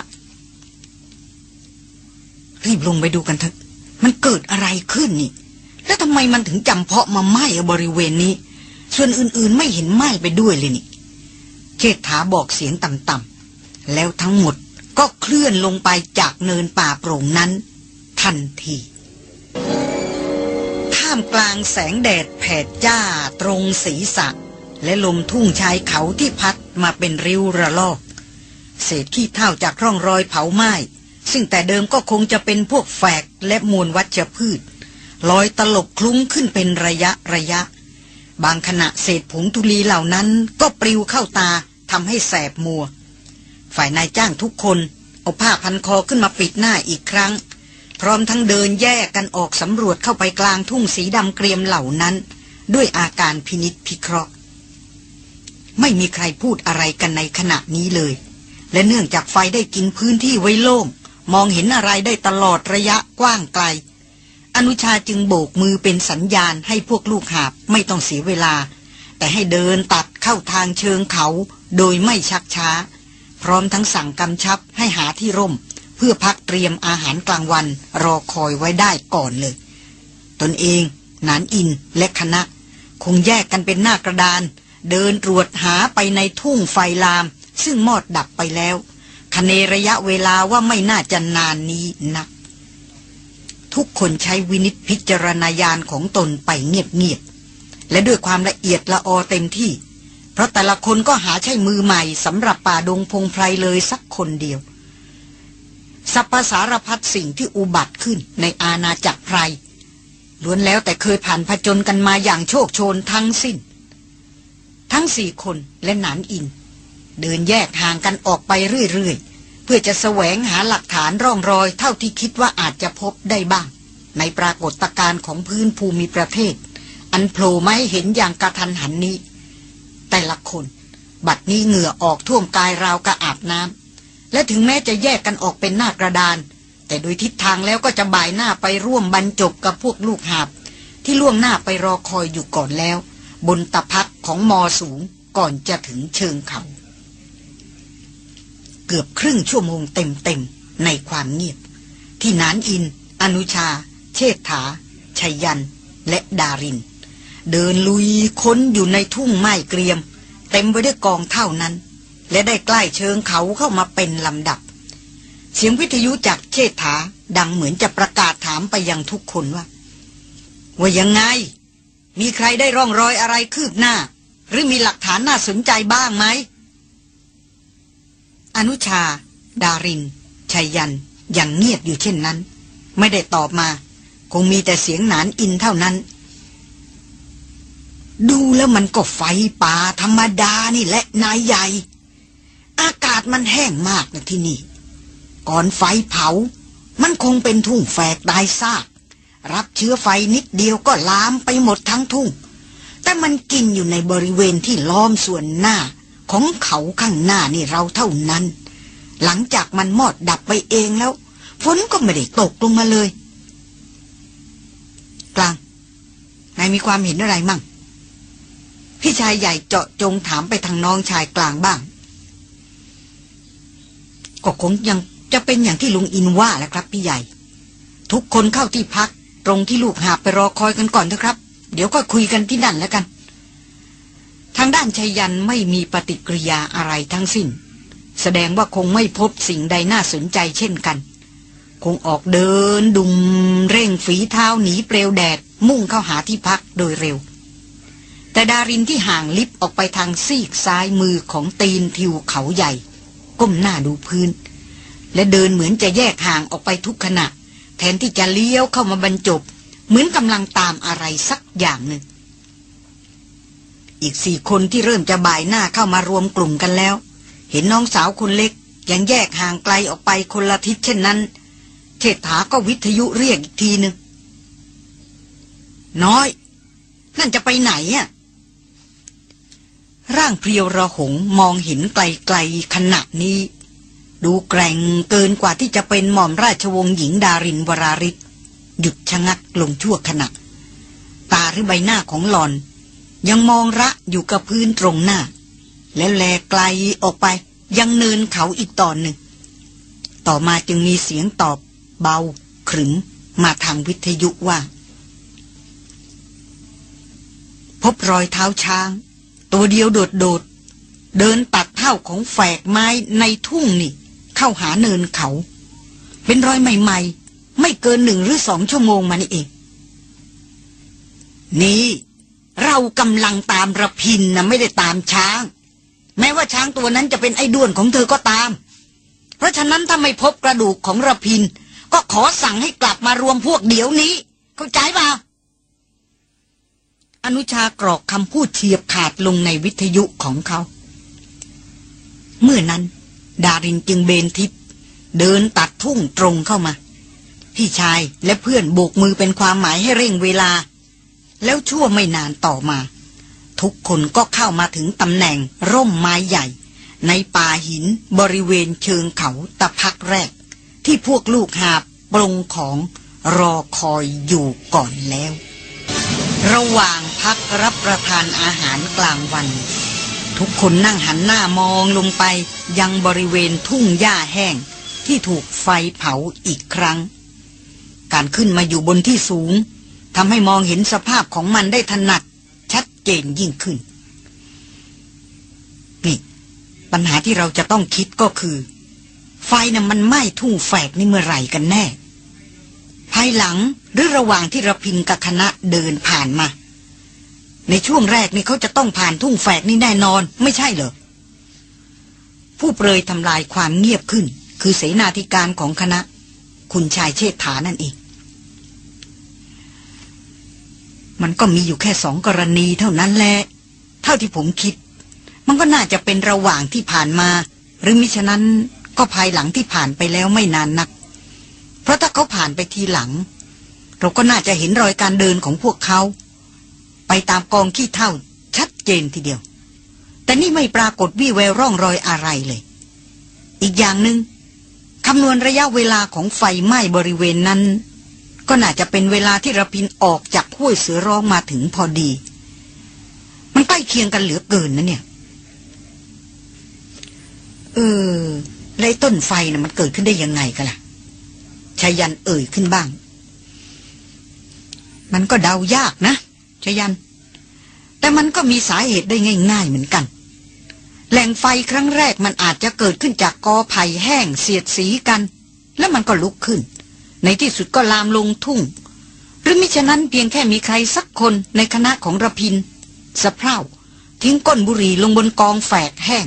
รีบลงไปดูกันเถอะ มันเกิดอะไรขึ้นนี่ แล้วทำไมมันถึงจำเพาะมาไหม้บริเวณนี้ ส่วนอื่นๆไม่เห็นไหม้ไปด้วยเลยนี่เชษฐาบอกเสียงต่ำๆแล้วทั้งหมดก็เคลื่อนลงไปจากเนินป่าโปร่งนั้น ทันทีามกลางแสงแดดแผดจ้าตรงศีรษะ และลมทุ่งชายเขาที่พัดมาเป็นริ้วระลอก เศษขี้เท่าจากร่องรอยเผาไหม้ ซึ่งแต่เดิมก็คงจะเป็นพวกแฝกและมวลวัชพืช ลอยตลบคลุ้งขึ้นเป็นระยะระยะ บางขณะเศษผงทุลีเหล่านั้นก็ปลิวเข้าตาทำให้แสบมัว ฝ่ายนายจ้างทุกคนเอาผ้าพันคอขึ้นมาปิดหน้าอีกครั้ง พร้อมทั้งเดินแยกกันออกสำรวจเข้าไปกลางทุ่งสีดำเกรียมเหล่านั้น ด้วยอาการพินิษพิเคราะห์ ไม่มีใครพูดอะไรกันในขณะนี้เลย และเนื่องจากไฟได้กินพื้นที่ไว้โล่ง มองเห็นอะไรได้ตลอดระยะกว้างไกล อนุชาจึงโบกมือเป็นสัญญาณให้พวกลูกหาบไม่ต้องเสียเวลา แต่ให้เดินตัดเข้าทางเชิงเขาโดยไม่ชักช้า พร้อมทั้งสั่งกำชับให้หาที่ร่ม พื่อพักเตรียมอาหารกลางวันรอคอยไว้ได้ก่อนเลย ตนเอง นานอินและคณะ คงแยกกันเป็นหน้ากระดาน เดินตรวจหาไปในทุ่งไฟลาม ซึ่งมอดดับไปแล้วคเนระยะเวลาว่าไม่น่าจะนานนี้นัก ทุกคนใช้วินิจพิจารณาญาณของตนไปเงียบๆ และด้วยความละเอียดละออเต็มที่ เพราะแต่ละคนก็หาใช้มือใหม่สำหรับป่าดงพงไพรเลยสักคนเดียว สัพพสารพัดสิ่งที่อุบัติขึ้นในอาณาจักรไพรล้วนแล้วแต่เคยผ่านผจญกันมาอย่างโชคโชนทั้งสิ้น ทั้งสี่คนและหนานอิน เดินแยกห่างกันออกไปเรื่อยๆ เพื่อจะแสวงหาหลักฐานร่องรอยเท่าที่คิดว่าอาจจะพบได้บ้าง ในปรากฏการณ์ของพื้นภูมิประเทศ อันโผล่ไมาให้เห็นอย่างกระทันหันนี้ แต่ละคน บัดนี้เหงื่อออกท่วมกายราวกระอาบน้ำ และถึงแม้จะแยกกันออกเป็นหน้ากระดาน แต่โดยทิศทางแล้วก็จะบ่ายหน้าไปร่วมบรรจบกับพวกลูกหาบ ที่ล่วงหน้าไปรอคอยอยู่ก่อนแล้ว บนตะพักของมอสูงก่อนจะถึงเชิงเขา เกือบครึ่งชั่วโมงเต็มๆในความเงียบ ที่นานอิน อนุชา เชษฐาชัยยัน และดาริน เดินลุยค้นอยู่ในทุ่งไม้เกรียม เต็มไปด้วยกองเท่านั้น และได้ใกล้เชิงเขาเข้ามาเป็นลำดับ เสียงวิทยุจากเชษฐาดังเหมือนจะประกาศถามไปยังทุกคนว่า ว่ายังไง มีใครได้ร่องรอยอะไรคืบหน้า หรือมีหลักฐานน่าสนใจบ้างไหม อนุชา ดารินชัยยันย่างเงียบอยู่เช่นนั้น ไม่ได้ตอบมา คงมีแต่เสียงหนานอินเท่านั้น ดูแล้วมันก็ไฟป่าธรรมดานี่แหละนายใหญ่าศมันแห้งมากนะที่นี่ ก่อนไฟเผา มันคงเป็นทุ่งแฝกตายซาก รับเชื้อไฟนิดเดียวก็ลามไปหมดทั้งทุ่ง แต่มันกินอยู่ในบริเวณที่ล้อมส่วนหน้าของเขาข้างหน้านี่เราเท่านั้น หลังจากมันมอดดับไปเองแล้ว ฝนก็ไม่ได้ตกลงมาเลย กลาง นายมีความเห็นอะไรมั่ง พี่ชายใหญ่เจาะจงถามไปทางน้องชายกลางบ้าง ก็คงยังจะเป็นอย่างที่ลุงอินว่าแหละครับ พี่ใหญ่ ทุกคนเข้าที่พัก ตรงที่ลูกหาบไปรอคอยกันก่อนเถอะครับ เดี๋ยวก็คุยกันที่นั่นแล้วกัน ทางด้านชัยยันไม่มีปฏิกิริยาอะไรทั้งสิ้น แสดงว่าคงไม่พบสิ่งใดน่าสนใจเช่นกัน คงออกเดินดุมเร่งฝีเท้าหนีเปลวแดด มุ่งเข้าหาที่พักโดยเร็วแต่ดารินที่ห่างลิฟออกไปทางซีกซ้ายมือของตีนทิวเขาใหญ่ ก้มหน้าดูพื้น และเดินเหมือนจะแยกห่างออกไปทุกขณะ แทนที่จะเลี้ยวเข้ามาบรรจบ เหมือนกำลังตามอะไรสักอย่างหนึ่ง อีกสี่คนที่เริ่มจะบ่ายหน้าเข้ามารวมกลุ่มกันแล้ว เห็นน้องสาวคนเล็ก ยังแยกห่างไกลออกไปคนละทิศเช่นนั้นเทษฐาก็วิทยุเรียกอีกทีหนึ่งน้อย นั่นจะไปไหนอะ ร่างเพรียวระหงมองเห็นไกลๆขณะนี้ ดูแกร่งเกินกว่าที่จะเป็นหม่อมราชวงศ์หญิงดารินวราริศหยุดชะงักลงชั่วขณะ ตาหรือใบหน้าของหลอน ยังมองระอยู่กับพื้นตรงหน้า แล้วแลไกลออกไปยังเนินเขาอีกตอนหนึ่ง ต่อมาจึงมีเสียงตอบ เบา ขรึม มาทางวิทยุว่า พบรอยเท้าช้าง ตัวเดียวโดดโดดเดินตัดเท่าของแฝกไม้ในทุ่งนี่ เข้าหาเนินเขา เป็นรอยใหม่ ๆ ไม่เกินหนึ่งหรือสองชั่วโมงมานี่เอง นี่ เรากำลังตามระพินนะไม่ได้ตามช้าง แม้ว่าช้างตัวนั้นจะเป็นไอ้ด้วนของเธอก็ตาม เพราะฉะนั้นถ้าไม่พบกระดูกของระพิน ก็ขอสั่งให้กลับมารวมพวกเดี๋ยวนี้ เข้าใจเปล่า อนุชากรอกคำพูดเฉียบขาดลงในวิทยุของเขา เมื่อนั้น ดารินจึงเบนทิศเดินตัดทุ่งตรงเข้ามา พี่ชายและเพื่อนโบกมือเป็นความหมายให้เร่งเวลา แล้วชั่วไม่นานต่อมา ทุกคนก็เข้ามาถึงตำแหน่งร่มไม้ใหญ่ ในป่าหินบริเวณเชิงเขาตะพักแรก ที่พวกลูกหาบปรงของรอคอยอยู่ก่อนแล้ว ระหว่างพักรับประทานอาหารกลางวัน ทุกคนนั่งหันหน้ามองลงไปยังบริเวณทุ่งหญ้าแห้งที่ถูกไฟเผาอีกครั้ง การขึ้นมาอยู่บนที่สูงทำให้มองเห็นสภาพของมันได้ถนัดชัดเจนยิ่งขึ้นนี่ปัญหาที่เราจะต้องคิดก็คือ ไฟนะ่ะมันไหม้ทุ่งแฝกนี่เมื่อไหร่กันแน่ ภายหลังหรือระหว่างที่ระพินกับคณะเดินผ่านมา ในช่วงแรกนี่เขาจะต้องผ่านทุ่งแฝกนี่แน่นอน ไม่ใช่เหรอ ผู้เปรยทำลายความเงียบขึ้น คือเสนาธิการของคณะ คุณชายเชษฐานั่นเอง มันก็มีอยู่แค่สองกรณีเท่านั้นแหละ เท่าที่ผมคิด มันก็น่าจะเป็นระหว่างที่ผ่านมา หรือมิฉะนั้นก็ภายหลังที่ผ่านไปแล้วไม่นานนัก เพราะถ้าเขาผ่านไปทีหลัง เราก็น่าจะเห็นรอยการเดินของพวกเขา ไปตามกองขี้เท่าชัดเจนทีเดียว แต่นี่ไม่ปรากฏวี่แววร่องรอยอะไรเลย อีกอย่างหนึง่งคำนวณระยะเวลาของไฟไหม้บริเวณนั้น ก็น่าจะเป็นเวลาที่ระพินออกจากห้วยเสือร้องมาถึงพอดี มันใกล้เคียงกันเหลือเกินนะเนี่ย เออแล้วไอ้ต้นไฟนะ่ะมันเกิดขึ้นได้ยังไงกันล่ะ ชยันเอ่ยขึ้นบ้าง มันก็เดายากนะชยัน แต่มันก็มีสาเหตุได้ง่าย ๆเหมือนกัน แหล่งไฟครั้งแรกมันอาจจะเกิดขึ้นจากกอไผ่แห้งเสียดสีกัน แล้วมันก็ลุกขึ้น ในที่สุดก็ลามลงทุ่ง หรือมิฉะนั้นเพียงแค่มีใครสักคนในคณะของระพินสะเพร่าทิ้งก้นบุหรี่ลงบนกองแฝกแห้ง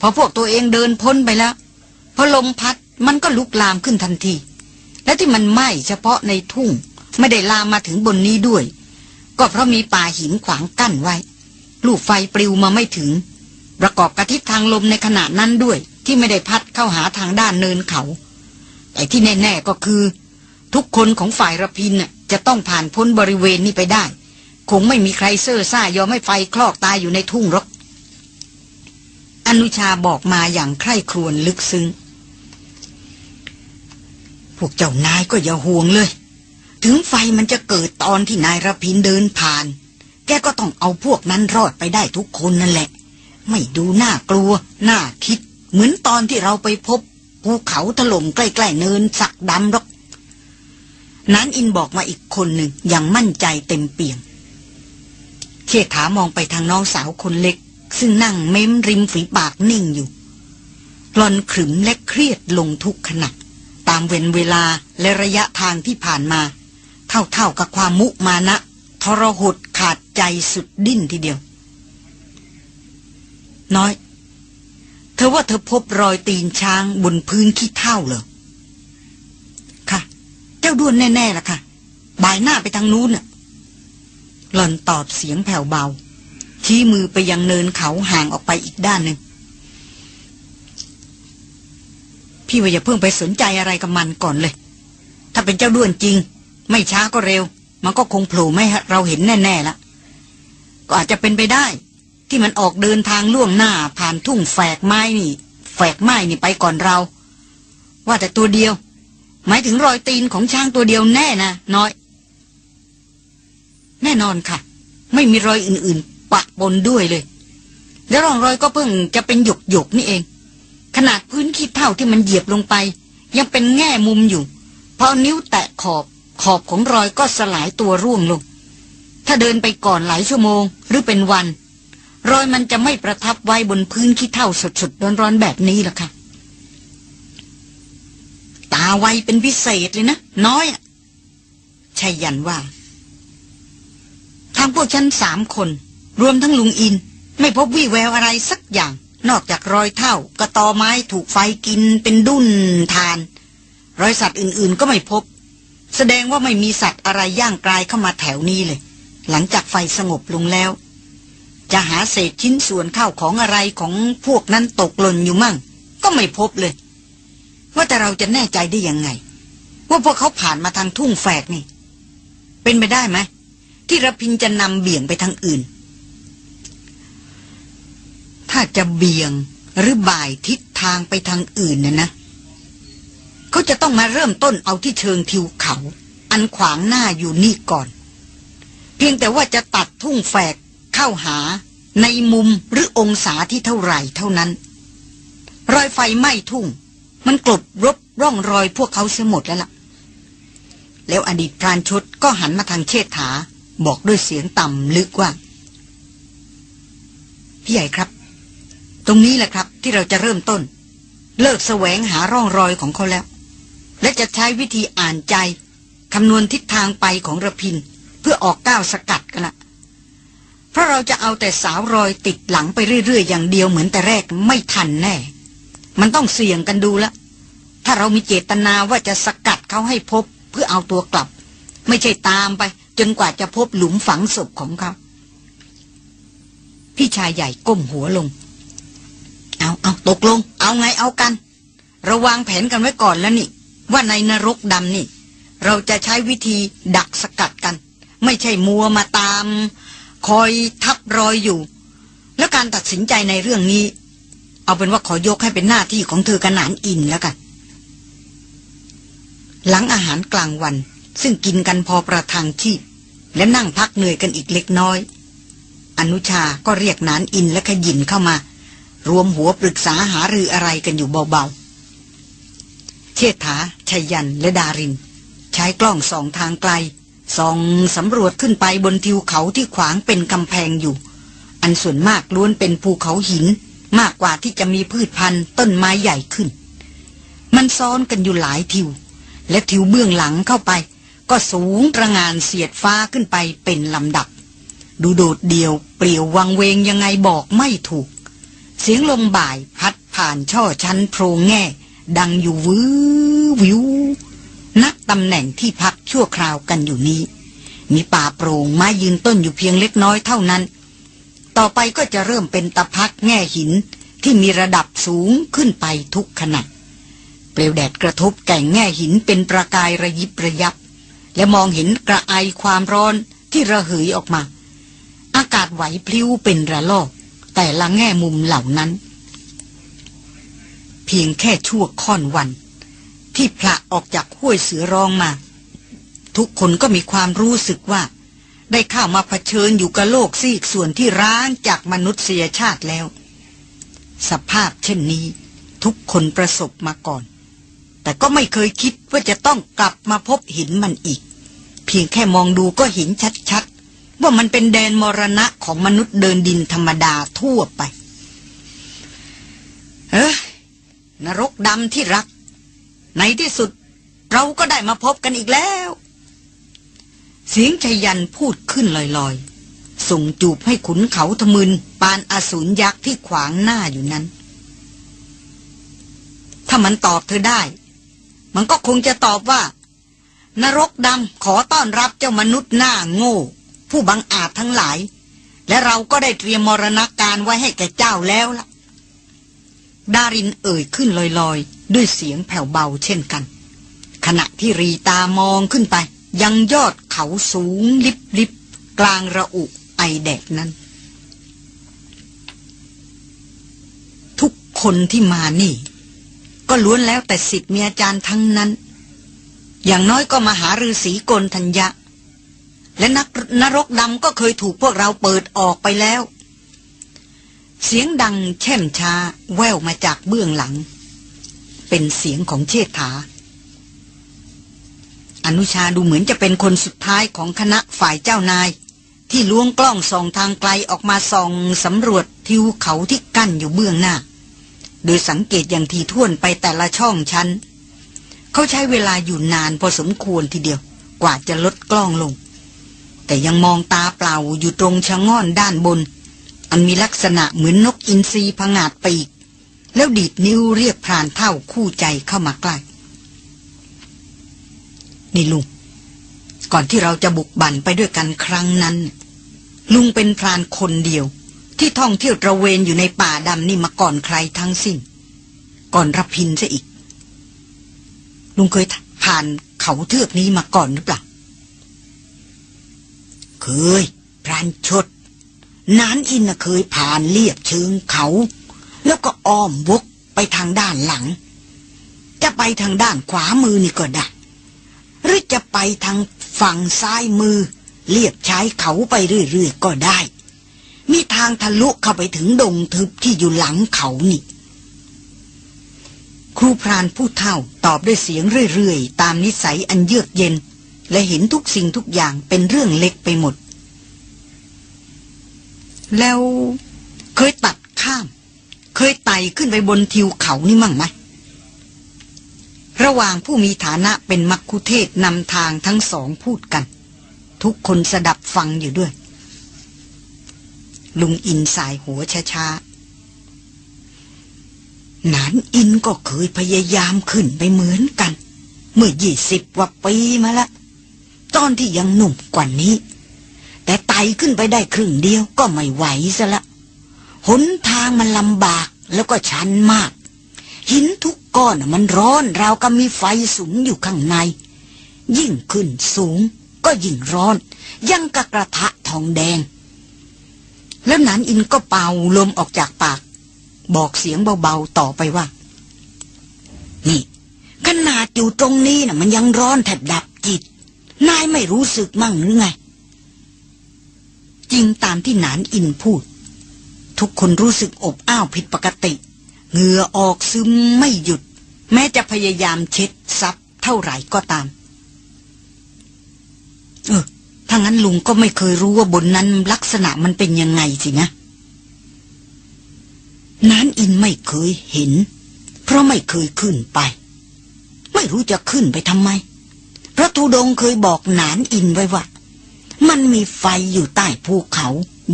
พอพวกตัวเองเดินพ้นไปแล้วพอลมพัดมันก็ลุกลามขึ้นทันที และที่มันไหม้เฉพาะในทุ่ง ไม่ได้ลามมาถึงบนนี้ด้วย ก็เพราะมีป่าหินขวางกั้นไว้ ลูกไฟปลิวมาไม่ถึง ประกอบกระทิศทางลมในขณะนั้นด้วย ที่ไม่ได้พัดเข้าหาทางด้านเนินเขา แต่ที่แน่ ๆก็คือ ทุกคนของฝ่ายระพินน่ะจะต้องผ่านพ้นบริเวณนี้ไปได้ คงไม่มีใครเซ่อซ่ายอมให้ไฟคลอกตายอยู่ในทุ่งหรอกอนุชาบอกมาอย่างใคร่ครวญลึกซึ้ง พวกเจ้านายก็อย่าห่วงเลย ถึงไฟมันจะเกิดตอนที่นายระพินเดินผ่าน แกก็ต้องเอาพวกนั้นรอดไปได้ทุกคนนั่นแหละ ไม่ดูน่ากลัว น่าคิด เหมือนตอนที่เราไปพบภูเขาถล่มใกล้ๆเนินสักดำหรอกนั้นอินบอกมาอีกคนหนึ่งอย่างมั่นใจเต็มเปี่ยมเชษฐามองไปทางน้องสาวคนเล็ก ซึ่งนั่งเม้มริมฝีปากนิ่งอยู่หลอนขรึมและเครียดลงทุกขณะ ตามเวนเวลาและระยะทางที่ผ่านมา เท่าๆกับความมุมานะ ทรหดขาดใจสุดดิ้นทีเดียว น้อย เธอว่าเธอพบรอยตีนช้างบนพื้นขี้เท่าเหรอค่ะ เจ้าด้วนแน่ๆล่ะค่ะบายหน้าไปทางนู้นน่ะหล่อนตอบเสียงแผ่วเบา ชี้มือไปยังเนินเขาห่างออกไปอีกด้านหนึ่ง พี่ว่าอย่าเพิ่งไปสนใจอะไรกับมันก่อนเลย ถ้าเป็นเจ้าด้วนจริง ไม่ช้าก็เร็ว มันก็คงโผล่ไม่เราเห็นแน่ๆละก็อาจจะเป็นไปได้ ที่มันออกเดินทางล่วงหน้าผ่านทุ่งแฝกไม้นี่ แฝกไม้นี่ไปก่อนเรา ว่าแต่ตัวเดียว หมายถึงรอยตีนของช้างตัวเดียวแน่นะน้อย แน่นอนค่ะ ไม่มีรอยอื่นๆปะปนด้วยเลย แล้วร่องรอยก็เพิ่งจะเป็นหยกหยกๆนี่เอง ขนาดพื้นขี้เท่าที่มันเหยียบลงไป ยังเป็นแง่มุมอยู่พอนิ้วแตะขอบขอบของรอยก็สลายตัวร่วงลง ถ้าเดินไปก่อนหลายชั่วโมง หรือเป็นวัน รอยมันจะไม่ประทับไว้บนพื้นขี้เท่าสดๆร้อนๆแบบนี้ล่ะค่ะ ตาไวเป็นพิเศษเลยนะ น้อยชัยยันว่า ทางพวกฉันสามคน รวมทั้งลุงอิน ไม่พบวี่แววอะไรสักอย่าง นอกจากรอยเท่ากระตอไม้ถูกไฟกินเป็นดุนทาน รอยสัตว์อื่นๆก็ไม่พบ แสดงว่าไม่มีสัตว์อะไรย่างกลายเข้ามาแถวนี้เลย หลังจากไฟสงบลงแล้ว จะหาเศษชิ้นส่วนข้าวของอะไรของพวกนั้นตกหล่นอยู่มั่ง ก็ไม่พบเลย ว่าแต่เราจะแน่ใจได้ยังไง ว่าพวกเขาผ่านมาทางทุ่งแฝกนี่ เป็นไปได้ไหมที่ระพินจะนำเบี่ยงไปทางอื่น ถ้าจะเบี่ยงหรือบ่ายทิศทางไปทางอื่นน่ะนะ เขาจะต้องมาเริ่มต้นเอาที่เชิงทิวเขา อันขวางหน้าอยู่นี่ก่อน เพียงแต่ว่าจะตัดทุ่งแฝกเข้าหาในมุมหรือองศาที่เท่าไหร่เท่านั้น รอยไฟไหม้ทุ่ง มันกลบรบร่องรอยพวกเขาเสียหมดแล้วล่ะ แล้วอดีตพรานชดก็หันมาทางเชษฐา บอกด้วยเสียงต่ำลึกว่า พี่ใหญ่ครับ ตรงนี้แหละครับที่เราจะเริ่มต้น เลิกแสวงหาร่องรอยของเขาแล้ว และจะใช้วิธีอ่านใจคำนวณทิศทางไปของระพิน เพื่อออกก้าวสกัดกันละเพราะเราจะเอาแต่สาวรอยติดหลังไปเรื่อยๆ อย่างเดียวเหมือนแต่แรกไม่ทันแน่ มันต้องเสี่ยงกันดูละถ้าเรามีเจตนาว่าจะสกัดเขาให้พบเพื่อเอาตัวกลับ ไม่ใช่ตามไป จนกว่าจะพบหลุมฝังศพของเขาพี่ชายใหญ่ก้มหัวลง เอาเอาตกลง เอาไงเอากัน ระวางแผนกันไว้ก่อนแล้วนี่ ว่าในนรกดำนี่ เราจะใช้วิธีดักสกัดกัน ไม่ใช่มัวมาตาม คอยทับรอยอยู่ แล้วการตัดสินใจในเรื่องนี้ เอาเป็นว่าขอยกให้เป็นหน้าที่ของเธอกันนานอินแล้วกัน หลังอาหารกลางวัน ซึ่งกินกันพอประทังชีพและนั่งพักเหนื่อยกันอีกเล็กน้อย อนุชาก็เรียกนานอินและขยินเข้ามา รวมหัวปรึกษาหารืออะไรกันอยู่เบาๆ เชษฐาชัยยันและดาริน ใช้กล้องส่องทางไกลส่องสำรวจขึ้นไปบนทิวเขาที่ขวางเป็นกำแพงอยู่ อันส่วนมากล้วนเป็นภูเขาหิน มากกว่าที่จะมีพืชพันธุ์ต้นไม้ใหญ่ขึ้น มันซ้อนกันอยู่หลายทิว และทิวเบื้องหลังเข้าไป ก็สูงตระงานเสียดฟ้าขึ้นไปเป็นลำดับ ดูโดดเดี่ยวเปลี่ยววังเวงยังไงบอกไม่ถูก เสียงลมบ่ายพัดผ่านช่อชั้นโพรงแง่ ดังอยู่วื้อวิวนักตำแหน่งที่พักชั่วคราวกันอยู่นี้ มีป่าโปร่งไม้ยืนต้นอยู่เพียงเล็กน้อยเท่านั้น ต่อไปก็จะเริ่มเป็นตะพักแง่หินที่มีระดับสูงขึ้นไปทุกขณะเปลวแดดกระทบแก่งแง่หินเป็นประกายระยิบระยับ และมองเห็นกระไอความร้อนที่ระเหยออกมา อากาศไหวพลิ้วเป็นระลอก แต่ละแง่มุมเหล่านั้น เพียงแค่ชั่วค่อนวัน ที่พละออกจากห้วยเสือร้องมา ทุกคนก็มีความรู้สึกว่า ได้เข้ามาเผชิญอยู่กับโลกซีกส่วนที่ร้างจากมนุษยชาติแล้ว สภาพเช่นนี้ทุกคนประสบมาก่อน แต่ก็ไม่เคยคิดว่าจะต้องกลับมาพบหินมันอีก เพียงแค่มองดูก็เห็นชัด ว่ามันเป็นแดนมรณะของมนุษย์เดินดินธรรมดาทั่วไป เออนรกดำที่รัก ในที่สุดเราก็ได้มาพบกันอีกแล้ว เสียงชยันพูดขึ้นลอยๆ ส่งจูบให้ขุนเขาทมึนปานอสูรยักษ์ที่ขวางหน้าอยู่นั้น ถ้ามันตอบเธอได้ มันก็คงจะตอบว่า นรกดำขอต้อนรับเจ้ามนุษย์หน้าโง่ ผู้บังอาจทั้งหลาย และเราก็ได้เตรียมมรณาการไว้ให้แก่เจ้าแล้วล่ะ ดารินเอ่ยขึ้นลอยๆ ด้วยเสียงแผ่วเบาเช่นกัน ขณะที่รีตามองขึ้นไป ยังยอดเขาสูงลิบลิบกลางระอุไอแดดนั้น ทุกคนที่มานี่ ก็ล้วนแล้วแต่สิทธิ์มีอาจารย์ทั้งนั้น อย่างน้อยก็มาหาฤาษีกลทัญญะ และนักนรกดำก็เคยถูกพวกเราเปิดออกไปแล้ว เสียงดังแช่มช้า แววมาจากเบื้องหลัง เป็นเสียงของเชษฐา อนุชาดูเหมือนจะเป็นคนสุดท้ายของคณะฝ่ายเจ้านาย ที่ล้วงกล้องส่องทางไกลออกมาส่องสำรวจทิวเขาที่กั้นอยู่เบื้องหน้า โดยสังเกตอย่างทีท่วนไปแต่ละช่องชั้น เขาใช้เวลาอยู่นานพอสมควรทีเดียว กว่าจะลดกล้องลง แต่ยังมองตาเปล่าอยู่ตรงชะง่อนด้านบน อันมีลักษณะเหมือนนกอินทรีผงาดปีก แล้วดีดนิ้วเรียกพรานเท่าคู่ใจเข้ามาใกล้ นี่ลุง ก่อนที่เราจะบุกบั่นไปด้วยกันครั้งนั้น ลุงเป็นพรานคนเดียว ที่ท่องเที่ยวตระเวนอยู่ในป่าดำนี่มาก่อนใครทั้งสิ้น ก่อนรับพินซะอีก ลุงเคยผ่านเขาเทือกนี้มาก่อนหรือเปล่า เคย พรานชด นานอินนะเคยผ่านเลียบเชิงเขา แล้วก็อ้อมวกไปทางด้านหลัง จะไปทางด้านขวามือนี่ก็ได้ หรือจะไปทางฝั่งซ้ายมือ เลียบชายเขาไปเรื่อยๆก็ได้ มีทางทะลุเข้าไปถึงดงทึบที่อยู่หลังเขานี่ครูพรานผู้เฒ่าตอบด้วยเสียงเรื่อย ๆ ตามนิสัยอันเยือกเย็น และเห็นทุกสิ่งทุกอย่างเป็นเรื่องเล็กไปหมด แล้วเคยตัดข้าม เคยไต่ขึ้นไปบนทิวเขานี่มั่งไหมระหว่างผู้มีฐานะเป็นมักคุเทศนำทางทั้งสองพูดกัน ทุกคนสดับฟังอยู่ด้วย ลุงอินสายหัวช้าๆ นานอินก็เคยพยายามขึ้นไปเหมือนกัน เมื่อยี่สิบกว่าปีมาละ ตอนที่ยังหนุ่มกว่านี้ แต่ไต่ขึ้นไปได้ครึ่งเดียวก็ไม่ไหวซะละหนทางมันลำบากแล้วก็ชันมาก หินทุกก้อนมันร้อนราวกับมีไฟสุมอยู่ข้างใน ยิ่งขึ้นสูงก็ยิ่งร้อน ยังกะกระทะทองแดง แล้วนันอินก็เป่าลมออกจากปาก บอกเสียงเบาๆต่อไปว่า นี่ ขนาดอยู่ตรงนี้นะ่ะ มันยังร้อนแทบดับจิต นายไม่รู้สึกมั่งหรือไง จริงตามที่หนานอินพูด ทุกคนรู้สึกอบอ้าวผิดปกติ เหงื่อออกซึมไม่หยุด แม้จะพยายามเช็ดซับเท่าไหร่ก็ตาม เออถ้างั้นลุงก็ไม่เคยรู้ว่าบนนั้นลักษณะมันเป็นยังไงสินะนานอินไม่เคยเห็น เพราะไม่เคยขึ้นไป ไม่รู้จะขึ้นไปทำไม พระธุดงเคยบอกหนานอินไว้ว่า มันมีไฟอยู่ใต้ภูเขา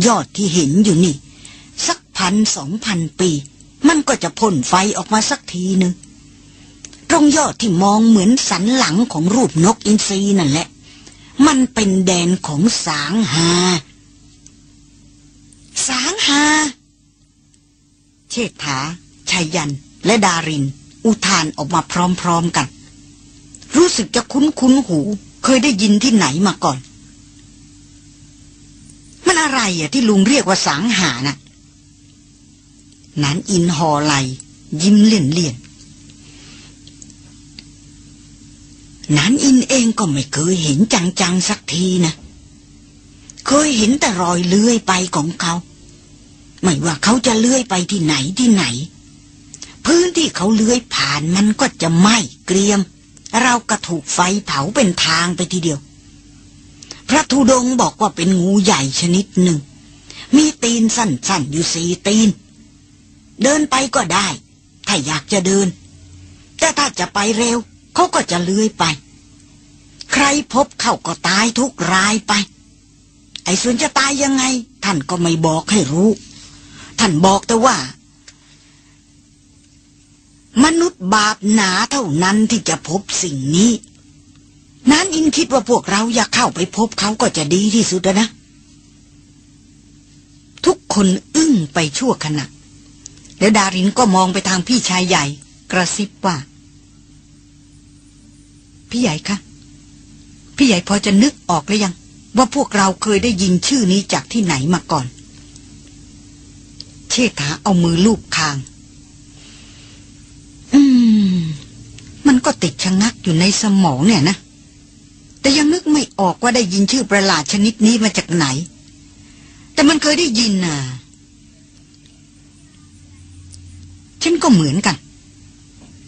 ยอดที่เห็นอยู่นี่ สักพันสองพันปี มันก็จะพ่นไฟออกมาสักทีหนึ่งตรงยอดที่มองเหมือนสันหลังของรูปนกอินทรีนั่นแหละ มันเป็นแดนของสางหา สางหา เชษฐาชัยยัน และดาริน อุทานออกมาพร้อมๆกัน รู้สึกจะคุ้นคุ้นหู เคยได้ยินที่ไหนมาก่อน มันอะไรอะที่ลุงเรียกว่าสังหานะ่ะนั้นอินหอไหลยิ้มเลี่ยนเลี่ยนนั้นอินเองก็ไม่เคยเห็นจังๆสักทีนะเคยเห็นแต่รอยเลื้อยไปของเขา ไม่ว่าเขาจะเลื่อยไปที่ไหนที่ไหน พื้นที่เขาเลื้อยผ่านมันก็จะไหม้เกรียม เราก็ถูกไฟเผาเป็นทางไปทีเดียว พระธุดงบอกว่าเป็นงูใหญ่ชนิดหนึ่ง มีตีนสั้นๆอยู่สี่ตีน เดินไปก็ได้ ถ้าอยากจะเดิน แต่ถ้าจะไปเร็วเขาก็จะเลื้อยไป ใครพบเข้าก็ตายทุกรายไป ไอ้ส่วนจะตายยังไง ท่านก็ไม่บอกให้รู้ ท่านบอกแต่ว่า มนุษย์บาปหนาเท่านั้นที่จะพบสิ่งนี้นั้นอินคิดว่าพวกเราอยากเข้าไปพบเขาก็จะดีที่สุดนะ ทุกคนอึ้งไปชั่วขณะ แล้วดารินก็มองไปทางพี่ชายใหญ่ กระซิบว่า พี่ใหญ่คะ พี่ใหญ่พอจะนึกออกหรือยัง ว่าพวกเราเคยได้ยินชื่อนี้จากที่ไหนมาก่อน เชษฐาเอามือลูบคาง อืม มัน ก็ติดชะงักอยู่ในสมองเนี่ยนะ แต่ยังนึกไม่ออกว่าได้ยินชื่อประหลาดชนิดนี้มาจากไหน แต่มันเคยได้ยินน่ะ ฉันก็เหมือนกัน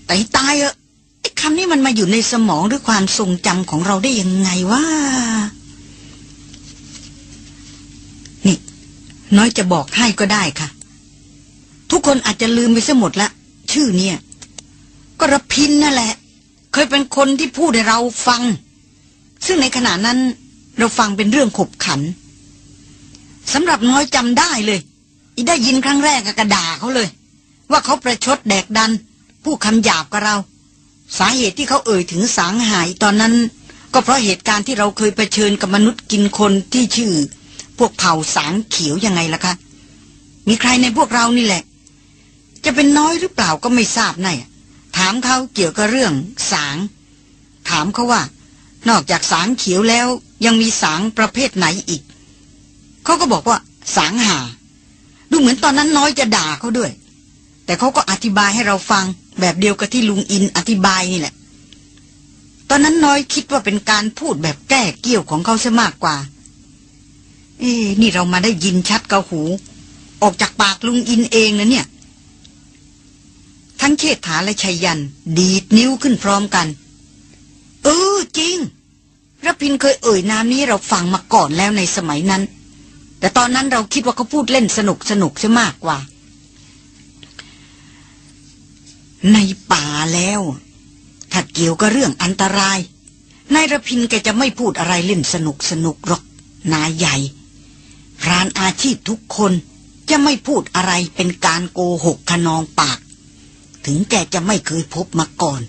แต่ตายเอะไอ้คำนี้มันมาอยู่ในสมองหรือความทรงจำของเราได้ยังไงวะนี่ น้อยจะบอกให้ก็ได้ค่ะ ทุกคนอาจจะลืมไปซะหมดละ ชื่อเนี่ย ก็รพินนั่นแหละ เคยเป็นคนที่พูดให้เราฟัง ซึ่งในขณะนั้นเราฟังเป็นเรื่องขบขันสำหรับน้อยจำได้เลย อีได้ยินครั้งแรกก็กระดาเขาเลย ว่าเขาประชดแดกดัน ผู้คำหยาบกับเรา สาเหตุที่เขาเอ่ยถึงสางหายตอนนั้น ก็เพราะเหตุการณ์ที่เราเคยเผชิญกับมนุษย์กินคนที่ชื่อ พวกเผ่าสางเขียวยังไงล่ะคะมีใครในพวกเรานี่แหละ จะเป็นน้อยหรือเปล่าก็ไม่ทราบแน่ ถามเขาเกี่ยวกับเรื่อง สาง ถามเขาว่า นอกจากสางเขียวแล้วยังมีสางประเภทไหนอีก เขาก็บอกว่า สางหา ดูเหมือนตอนนั้นน้อยจะด่าเขาด้วย แต่เขาก็อธิบายให้เราฟัง แบบเดียวกับที่ลุงอินอธิบายนี่แหละ ตอนนั้นน้อยคิดว่าเป็นการพูดแบบแก้เกี่ยวของเขาซะมากกว่า เอ้นี่เรามาได้ยินชัดเกาหู ออกจากปากลุงอินเองนะเนี่ย ทั้งเชษฐาและชัยยัน ดีดนิ้วขึ้นพร้อมกัน เออจริงรพินเคยเอ่ยนามนี้เราฟังมาก่อนแล้วในสมัยนั้น แต่ตอนนั้นเราคิดว่าเขาพูดเล่นสนุกสนุกซะมากกว่า ในป่าแล้ว ถ้าเกี่ยวกับเรื่องอันตราย นายรพินแกจะไม่พูดอะไรเล่นสนุกสนุกหรอกนายใหญ่พรานอาชีพทุกคนจะไม่พูดอะไรเป็นการโกหกขนองปาก ถึงแกจะไม่เคยพบมาก่อน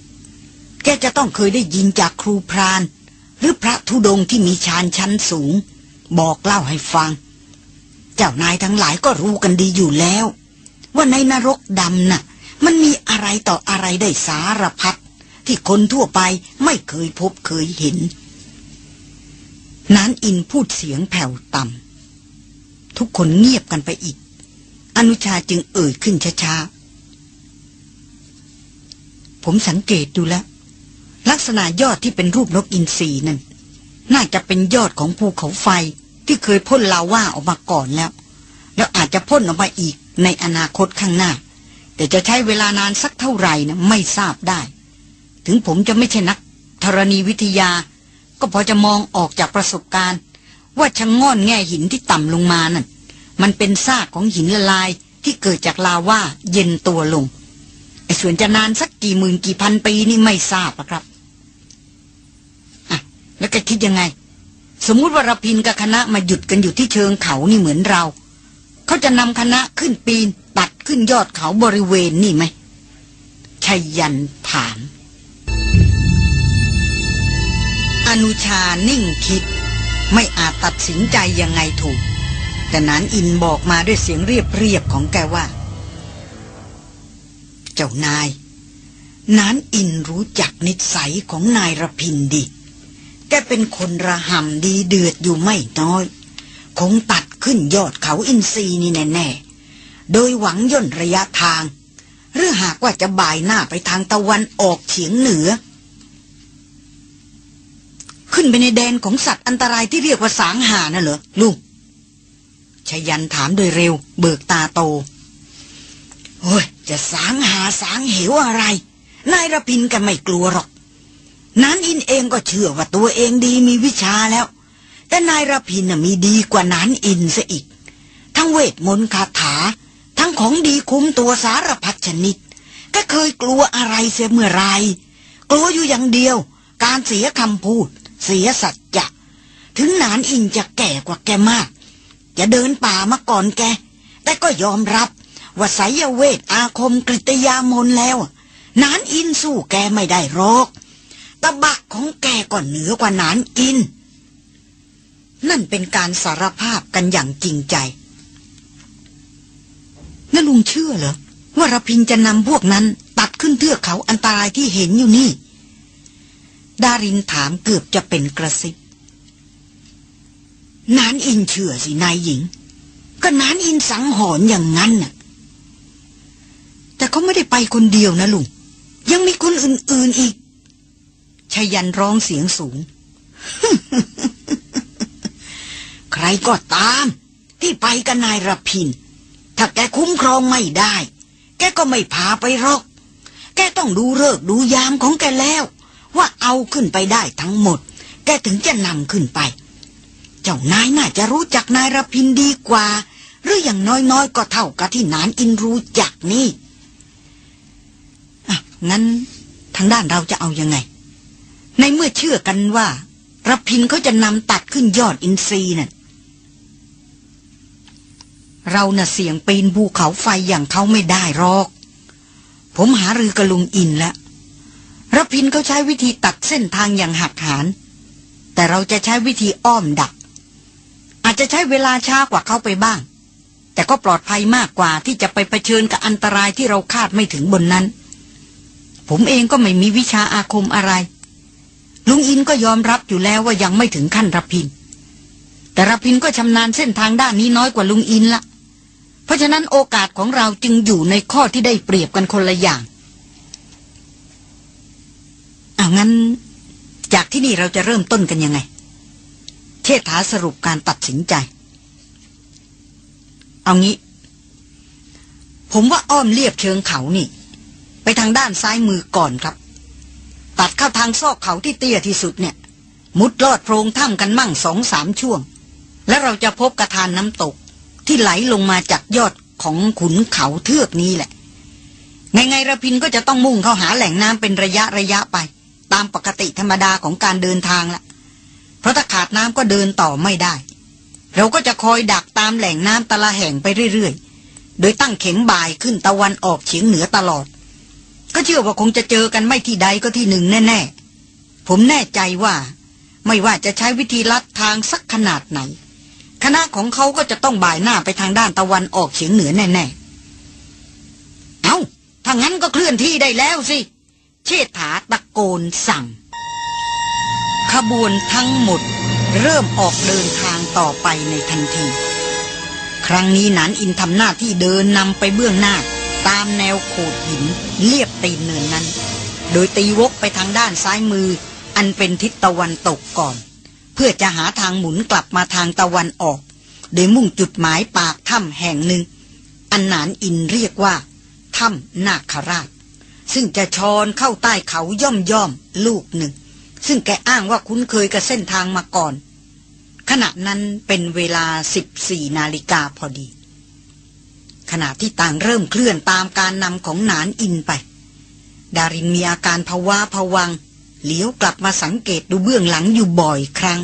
แกจะต้องเคยได้ยินจากครูพราน หรือพระธุดงที่มีชานชั้นสูง บอกเล่าให้ฟัง เจ้านายทั้งหลายก็รู้กันดีอยู่แล้ว ว่าในนรกดำน่ะ มันมีอะไรต่ออะไรได้สารพัดที่คนทั่วไปไม่เคยพบเคยเห็น นานอินพูดเสียงแผ่วต่ำทุกคนเงียบกันไปอีก อนุชาจึงเอ่ยขึ้นช้าๆ ผมสังเกตดูแล้ว ลักษณะยอดที่เป็นรูปนกอินทรีนั่น น่าจะเป็นยอดของภูเขาไฟที่เคยพ่นลาว่าออกมาก่อนแล้ว แล้วอาจจะพ่นออกมาอีกในอนาคตข้างหน้า แต่จะใช้เวลานานสักเท่าไหร่นะไม่ทราบได้ ถึงผมจะไม่ใช่นักธรณีวิทยา ก็พอจะมองออกจากประสบการณ์ ว่าชะงง่อนแง่หินที่ต่ำลงมานั่นมันเป็นซากของหินละลายที่เกิดจากลาว่าเย็นตัวลง ไอ้ส่วนจะนานสักกี่หมื่นกี่พันปีนี่ไม่ทราบนะครับอะแล้วก็คิดยังไง สมมุติว่ารพินกับคณะมาหยุดกันอยู่ที่เชิงเขานี่เหมือนเรา เขาจะนำคณะขึ้นปีนตัดขึ้นยอดเขาบริเวณนี่ไหมชัยยันถาม อนุชานิ่งคิด ไม่อาจตัดสินใจยังไงถูก แต่นานอินบอกมาด้วยเสียงเรียบเรียบของแกว่า เจ้านาย นานอินรู้จักนิสัยของนายระพินดี แกเป็นคนระหำดีเดือดอยู่ไม่น้อย คงตัดขึ้นยอดเขาอินซีนี่แน่ๆ โดยหวังย่นระยะทาง หรือหากว่าจะบ่ายหน้าไปทางตะวันออกเฉียงเหนือ ขึ้นไปในแดนของสัตว์อันตรายที่เรียกว่าสางหาน่ะเหรอลุงชยันถามโดยเร็ว เบิกตาโต โอ้ย จะสางหาสางเหวอะไร นายระพินกันไม่กลัวหรอก นั้นอินเองก็เชื่อว่าตัวเองดีมีวิชาแล้ว แต่นายระพินน่ะมีดีกว่านั้นอินซะอีก ทั้งเวทมนต์คาถา ทั้งของดีคุ้มตัวสารพัดชนิด ก็เคยกลัวอะไรเสียเมื่อไร กลัวอยู่อย่างเดียว การเสียคำพูด เสียสัจจะถึงนานอินจะแก่กว่าแกมาก จะเดินป่ามาก่อนแก แต่ก็ยอมรับ ว่าไสยเวทอาคมกริตยามนแล้วนานอินสู้แกไม่ได้หรอกตะบักของแกก็เหนือกว่านานอิน นั่นเป็นการสารภาพกันอย่างจริงใจนั่นลุงเชื่อเหรอว่ารพินจะนำพวกนั้นตัดขึ้นเทือกเขาอันตรายที่เห็นอยู่นี่ ดารินถามเกือบจะเป็นกระซิบนานอินเชื่อสินายหญิง ก็นานอินสังหรณ์อย่างนั้นน่ะ แต่เขาไม่ได้ไปคนเดียวนะลุง ยังมีคนอื่น ๆอีกชายันร้องเสียงสูง ใครก็ตาม ที่ไปกับนายรพิน ถ้าแกคุ้มครองไม่ได้ แกก็ไม่พาไปหรอก แกต้องดูเลิกดูยามของแกแล้ว ว่าเอาขึ้นไปได้ทั้งหมด แกถึงจะนำขึ้นไป เจ้านายน่าจะรู้จักนายรพินดีกว่า หรืออย่างน้อยๆ ก็เท่ากับที่นานอินรู้จักนี่ งั้นทางด้านเราจะเอายังไง ในเมื่อเชื่อกันว่ารพินเขาจะนำตัดขึ้นยอดอินทรีย์น่ะเราน่ะเสี่ยงปีนภูเขาไฟอย่างเขาไม่ได้หรอก ผมหารือกระลุงอินแล้วรพินเขาใช้วิธีตัดเส้นทางอย่างหักหานแต่เราจะใช้วิธีอ้อมดัก อาจจะใช้เวลาช้ากว่าเขาไปบ้าง แต่ก็ปลอดภัยมากกว่าที่จะไปเผชิญกับอันตรายที่เราคาดไม่ถึงบนนั้น ผมเองก็ไม่มีวิชาอาคมอะไร ลุงอินก็ยอมรับอยู่แล้วว่ายังไม่ถึงขั้นรพิน แต่รพินก็ชำนาญเส้นทางด้านนี้น้อยกว่าลุงอินละเพราะฉะนั้นโอกาสของเราจึงอยู่ในข้อที่ได้เปรียบกันคนละอย่างเอางั้น จากที่นี่เราจะเริ่มต้นกันยังไง เชษฐาสรุปการตัดสินใจ เอางี้ ผมว่าอ้อมเรียบเชิงเขานี่ ไปทางด้านซ้ายมือก่อนครับ ตัดเข้าทางซอกเขาที่เตี้ยที่สุดเนี่ย มุดลอดโพรงถ้ำกันมั่งสองสามช่วง แล้วเราจะพบกระทานน้ำตกที่ไหลลงมาจากยอดของขุนเขาเทือกนี้แหละ ไงไงระพินก็จะต้องมุ่งเข้าหาแหล่งน้ำเป็นระยะระยะไป ตามปกติธรรมดาของการเดินทางละเพราะถ้าขาดน้ำก็เดินต่อไม่ได้ เราก็จะคอยดักตามแหล่งน้ำตะละแห่งไปเรื่อยๆ โดยตั้งเข็มบ่ายขึ้นตะวันออกเฉียงเหนือตลอด ก็เชื่อว่าคงจะเจอกันไม่ที่ใดก็ที่หนึ่งแน่ ๆ ผมแน่ใจว่า ไม่ว่าจะใช้วิธีลัดทางสักขนาดไหน คณะของเขาก็จะต้องบ่ายหน้าไปทางด้านตะวันออกเฉียงเหนือแน่ ๆ เอา้าถ้างั้นก็เคลื่อนที่ได้แล้วสิ เชษฐาตะโกนสั่ง ขบวนทั้งหมด เริ่มออกเดินทางต่อไปในทันที ครั้งนี้นันอินทำหน้าที่เดินนำไปเบื้องหน้า ตามแนวโขดหินเรียบตีนเนินนั้น โดยตีวกไปทางด้านซ้ายมือ อันเป็นทิศตะวันตกก่อน เพื่อจะหาทางหมุนกลับมาทางตะวันออก โดยมุ่งจุดหมายปากถ้ำแห่งหนึ่ง อันหนานอินเรียกว่าถ้ำนาคราช ซึ่งจะชอนเข้าใต้เขาย่อมย่อมลูกหนึ่ง ซึ่งแกอ้างว่าคุ้นเคยกับเส้นทางมาก่อน ขณะนั้นเป็นเวลา 14 นาฬิกาพอดี ขณะที่ต่างเริ่มเคลื่อนตามการนำของหนานอินไป ดารินมีอาการภาวะผวัง เหลียวกลับมาสังเกตดูเบื้องหลังอยู่บ่อยครั้ง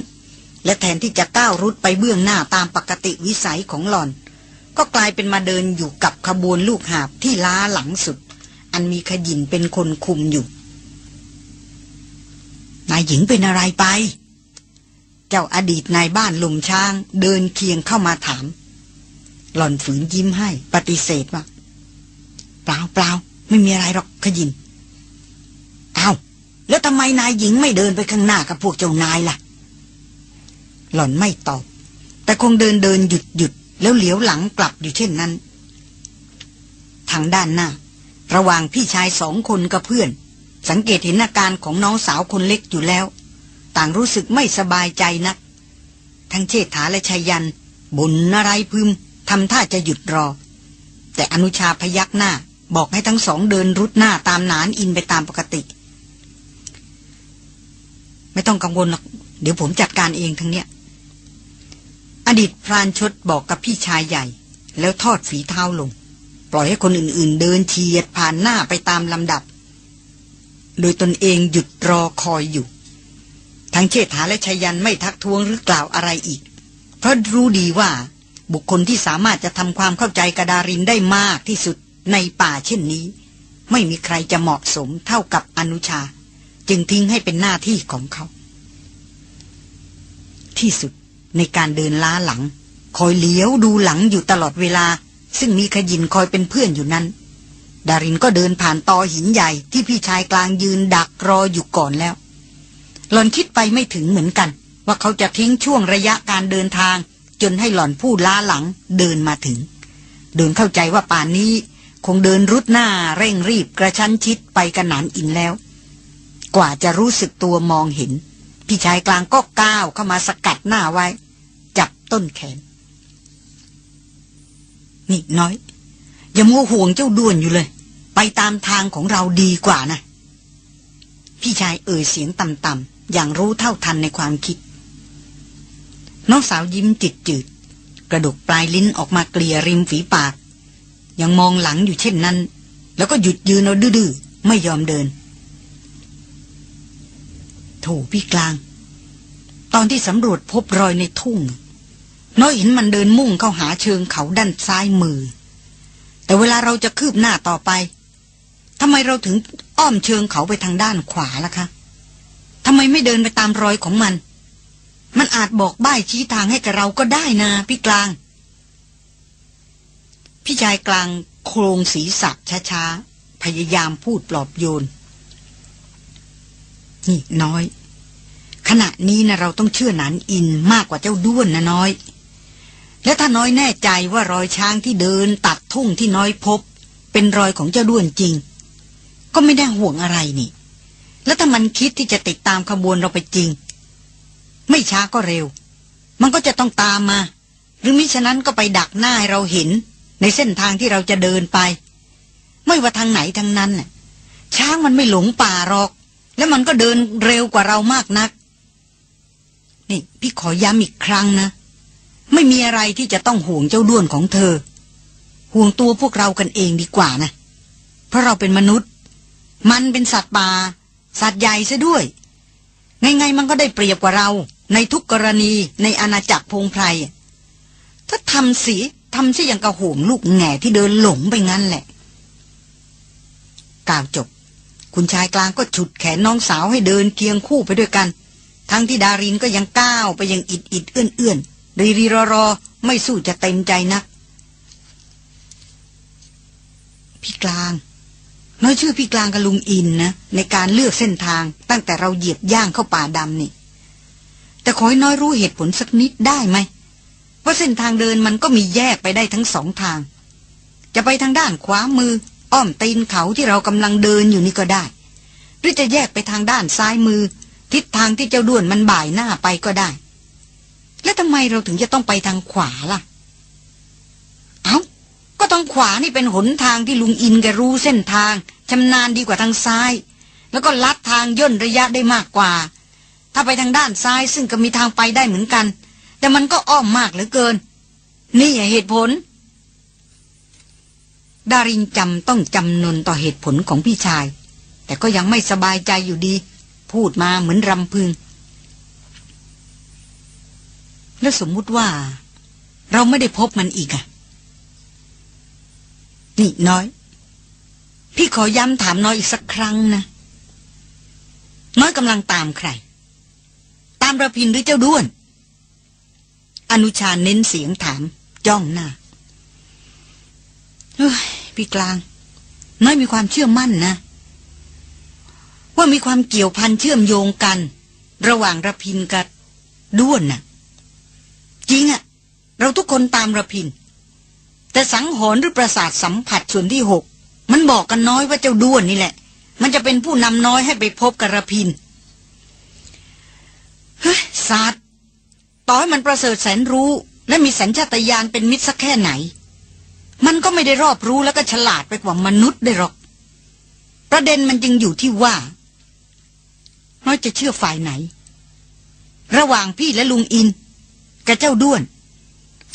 และแทนที่จะก้าวรุดไปเบื้องหน้าตามปกติวิสัยของหล่อน ก็กลายเป็นมาเดินอยู่กับขบวนลูกหาบที่ล้าหลังสุด อันมีขยินเป็นคนคุมอยู่ นายหญิงเป็นอะไรไป เจ้าอดีตนายบ้านลุมช้างเดินเคียงเข้ามาถาม หล่อนฝืนยิ้มให้ ปฏิเสธว่าเปล่าเปล่าไม่มีอะไรหรอกขยินเอาแล้วทำไมนายหญิงไม่เดินไปข้างหน้ากับพวกเจ้านายล่ะ หล่อนไม่ตอบ แต่คงเดินเดินหยุดหยุดแล้วเหลียวหลังกลับอยู่เช่นนั้น ทางด้านหน้า ระหว่างพี่ชายสองคนกับเพื่อน สังเกตเห็นอาการของน้องสาวคนเล็กอยู่แล้ว ต่างรู้สึกไม่สบายใจนัก ทั้งเชษฐาและชายันบ่นอะไรพึม ทำท่าจะหยุดรอ แต่อนุชาพยักหน้า บอกให้ทั้งสองเดินรุดหน้าตามนานอินไปตามปกติ ไม่ต้องกังวลหรอกเดี๋ยวผมจัดการเองทั้งเนี้ย อดีตพรานชดบอกกับพี่ชายใหญ่ แล้วทอดฝีเท้าลง ปล่อยให้คนอื่นๆ เดินเฉียดผ่านหน้าไปตามลำดับ โดยตนเองหยุดรอคอยอยู่ ทั้งเชษฐาและชยันไม่ทักท้วงหรือกล่าวอะไรอีก เพราะรู้ดีว่า บุคคลที่สามารถจะทำความเข้าใจกระดารินได้มากที่สุดในป่าเช่นนี้ ไม่มีใครจะเหมาะสมเท่ากับอนุชา จึงทิ้งให้เป็นหน้าที่ของเขา ที่สุดในการเดินล้าหลัง คอยเลี้ยวดูหลังอยู่ตลอดเวลา ซึ่งมีขยินคอยเป็นเพื่อนอยู่นั้น ดารินก็เดินผ่านตอหินใหญ่ที่พี่ชายกลางยืนดักรออยู่ก่อนแล้วหล่อนคิดไปไม่ถึงเหมือนกัน ว่าเขาจะทิ้งช่วงระยะการเดินทาง จนให้หล่อนผู้ล้าหลังเดินมาถึงเดินเข้าใจว่าป่านนี้คงเดินรุดหน้าเร่งรีบกระชั้นชิดไปกระหนานอินแล้ว กว่าจะรู้สึกตัวมองเห็น พี่ชายกลางก็ก้าวเข้ามาสกัดหน้าไว้ จับต้นแขน นี่น้อย อย่ามัวห่วงเจ้าด้วนอยู่เลย ไปตามทางของเราดีกว่านะ พี่ชายเอ่ยเสียงต่ำๆอย่างรู้เท่าทันในความคิด น้องสาวยิ้มจิตจืด กระดกปลายลิ้นออกมาเกลี่ยริมฝีปาก ยังมองหลังอยู่เช่นนั้น แล้วก็หยุดยืนเอาดื้อๆไม่ยอมเดิน โถพี่กลาง ตอนที่สำรวจพบรอยในทุ่ง น้อยเห็นมันเดินมุ่งเข้าหาเชิงเขาด้านซ้ายมือ แต่เวลาเราจะคืบหน้าต่อไปทำไมเราถึงอ้อมเชิงเขาไปทางด้านขวาล่ะคะทำไมไม่เดินไปตามรอยของมัน มันอาจบอกใบ้ชี้ทางให้กับเราก็ได้นะพี่กลาง พี่ชายกลางโครงศีรษะช้าๆ พยายามพูดปลอบโยน นี่น้อย ขณะนี้นะเราต้องเชื่อหนานอินมากกว่าเจ้าด้วนนะน้อย และถ้าน้อยแน่ใจว่ารอยช้างที่เดินตัดทุ่งที่น้อยพบ เป็นรอยของเจ้าด้วนจริง ก็ไม่ได้ห่วงอะไรนี่ แล้วถ้ามันคิดที่จะติดตามขบวนเราไปจริง ไม่ช้าก็เร็ว มันก็จะต้องตามมา หรือมิฉะนั้นก็ไปดักหน้าให้เราเห็น ในเส้นทางที่เราจะเดินไป ไม่ว่าทางไหนทางนั้นน่ะช้างมันไม่หลงป่าหรอก แล้วมันก็เดินเร็วกว่าเรามากนัก นี่พี่ขอย้ำอีกครั้งนะ ไม่มีอะไรที่จะต้องห่วงเจ้าด้วนของเธอ ห่วงตัวพวกเรากันเองดีกว่านะ เพราะเราเป็นมนุษย์ มันเป็นสัตว์ป่า สัตว์ใหญ่ซะด้วย ไงๆมันก็ได้เปรียบกว่าเรา ในทุกกรณีในอาณาจักรพงไพรถ้าทำสีทำซะอย่างกระโหมลูกแง่ที่เดินหลงไปงั้นแหละกล่าวจบ คุณชายกลางก็ฉุดแขนน้องสาวให้เดินเคียงคู่ไปด้วยกัน ทั้งที่ดารินก็ยังก้าวไปยังอิดอิดเอื้อนเอื้อนรีรีรอรอไม่สู้จะเต็มใจนัก พี่กลางน้อยชื่อพี่กลางกับลุงอินนะ ในการเลือกเส้นทางตั้งแต่เราเหยียบย่างเข้าป่าดำนี่ แต่ขอให้น้อยรู้เหตุผลสักนิดได้ไหมว่าเส้นทางเดินมันก็มีแยกไปได้ทั้งสองทาง จะไปทางด้านขวามือ อ้อมตีนเขาที่เรากำลังเดินอยู่นี่ก็ได้ หรือจะแยกไปทางด้านซ้ายมือ ทิศทางที่เจ้าด้วนมันบ่ายหน้าไปก็ได้ แล้วทำไมเราถึงจะต้องไปทางขวาล่ะ เอา้า ก็ทางขวานี่เป็นหนทางที่ลุงอินแกรู้เส้นทางชำนาญดีกว่าทางซ้าย แล้วก็ลัดทางย่นระยะได้มากกว่า ถ้าไปทางด้านซ้ายซึ่งก็มีทางไปได้เหมือนกัน แต่มันก็อ้อมมากเหลือเกิน นี่เหตุผล ดารินจำต้องจำนนต่อเหตุผลของพี่ชาย แต่ก็ยังไม่สบายใจอยู่ดี พูดมาเหมือนรำพึง แล้วสมมุติว่า เราไม่ได้พบมันอีกอะนี่น้อย พี่ขอย้ำถามน้อยอีกสักครั้งนะน้อยกำลังตามใครามระพินหรือเจ้าด้วน อนุชาเน้นเสียงถาม จ้องหน้าเฮ้ยพี่กลาง น้อยมีความเชื่อมั่นนะ ว่ามีความเกี่ยวพันเชื่อมโยงกัน ระหว่างระพินกับด้วนน่ะ จริงอะเราทุกคนตามระพิน แต่สังหรณ์หรือประสาทสัมผัสส่วนที่หกมันบอกกันน้อยว่าเจ้าด้วนนี่แหละ มันจะเป็นผู้นำน้อยให้ไปพบกับระพิน เฮ้ยศาสตร์ต่อให้มันประเสริฐแสนรู้ และมีสัญชาตญาณเป็นมิตรสักแค่ไหน มันก็ไม่ได้รอบรู้แล้วก็ฉลาดไปกว่ามนุษย์ได้หรอก ประเด็นมันจึงอยู่ที่ว่าน้อยจะเชื่อฝ่ายไหน ระหว่างพี่และลุงอิน กับเจ้าด้วน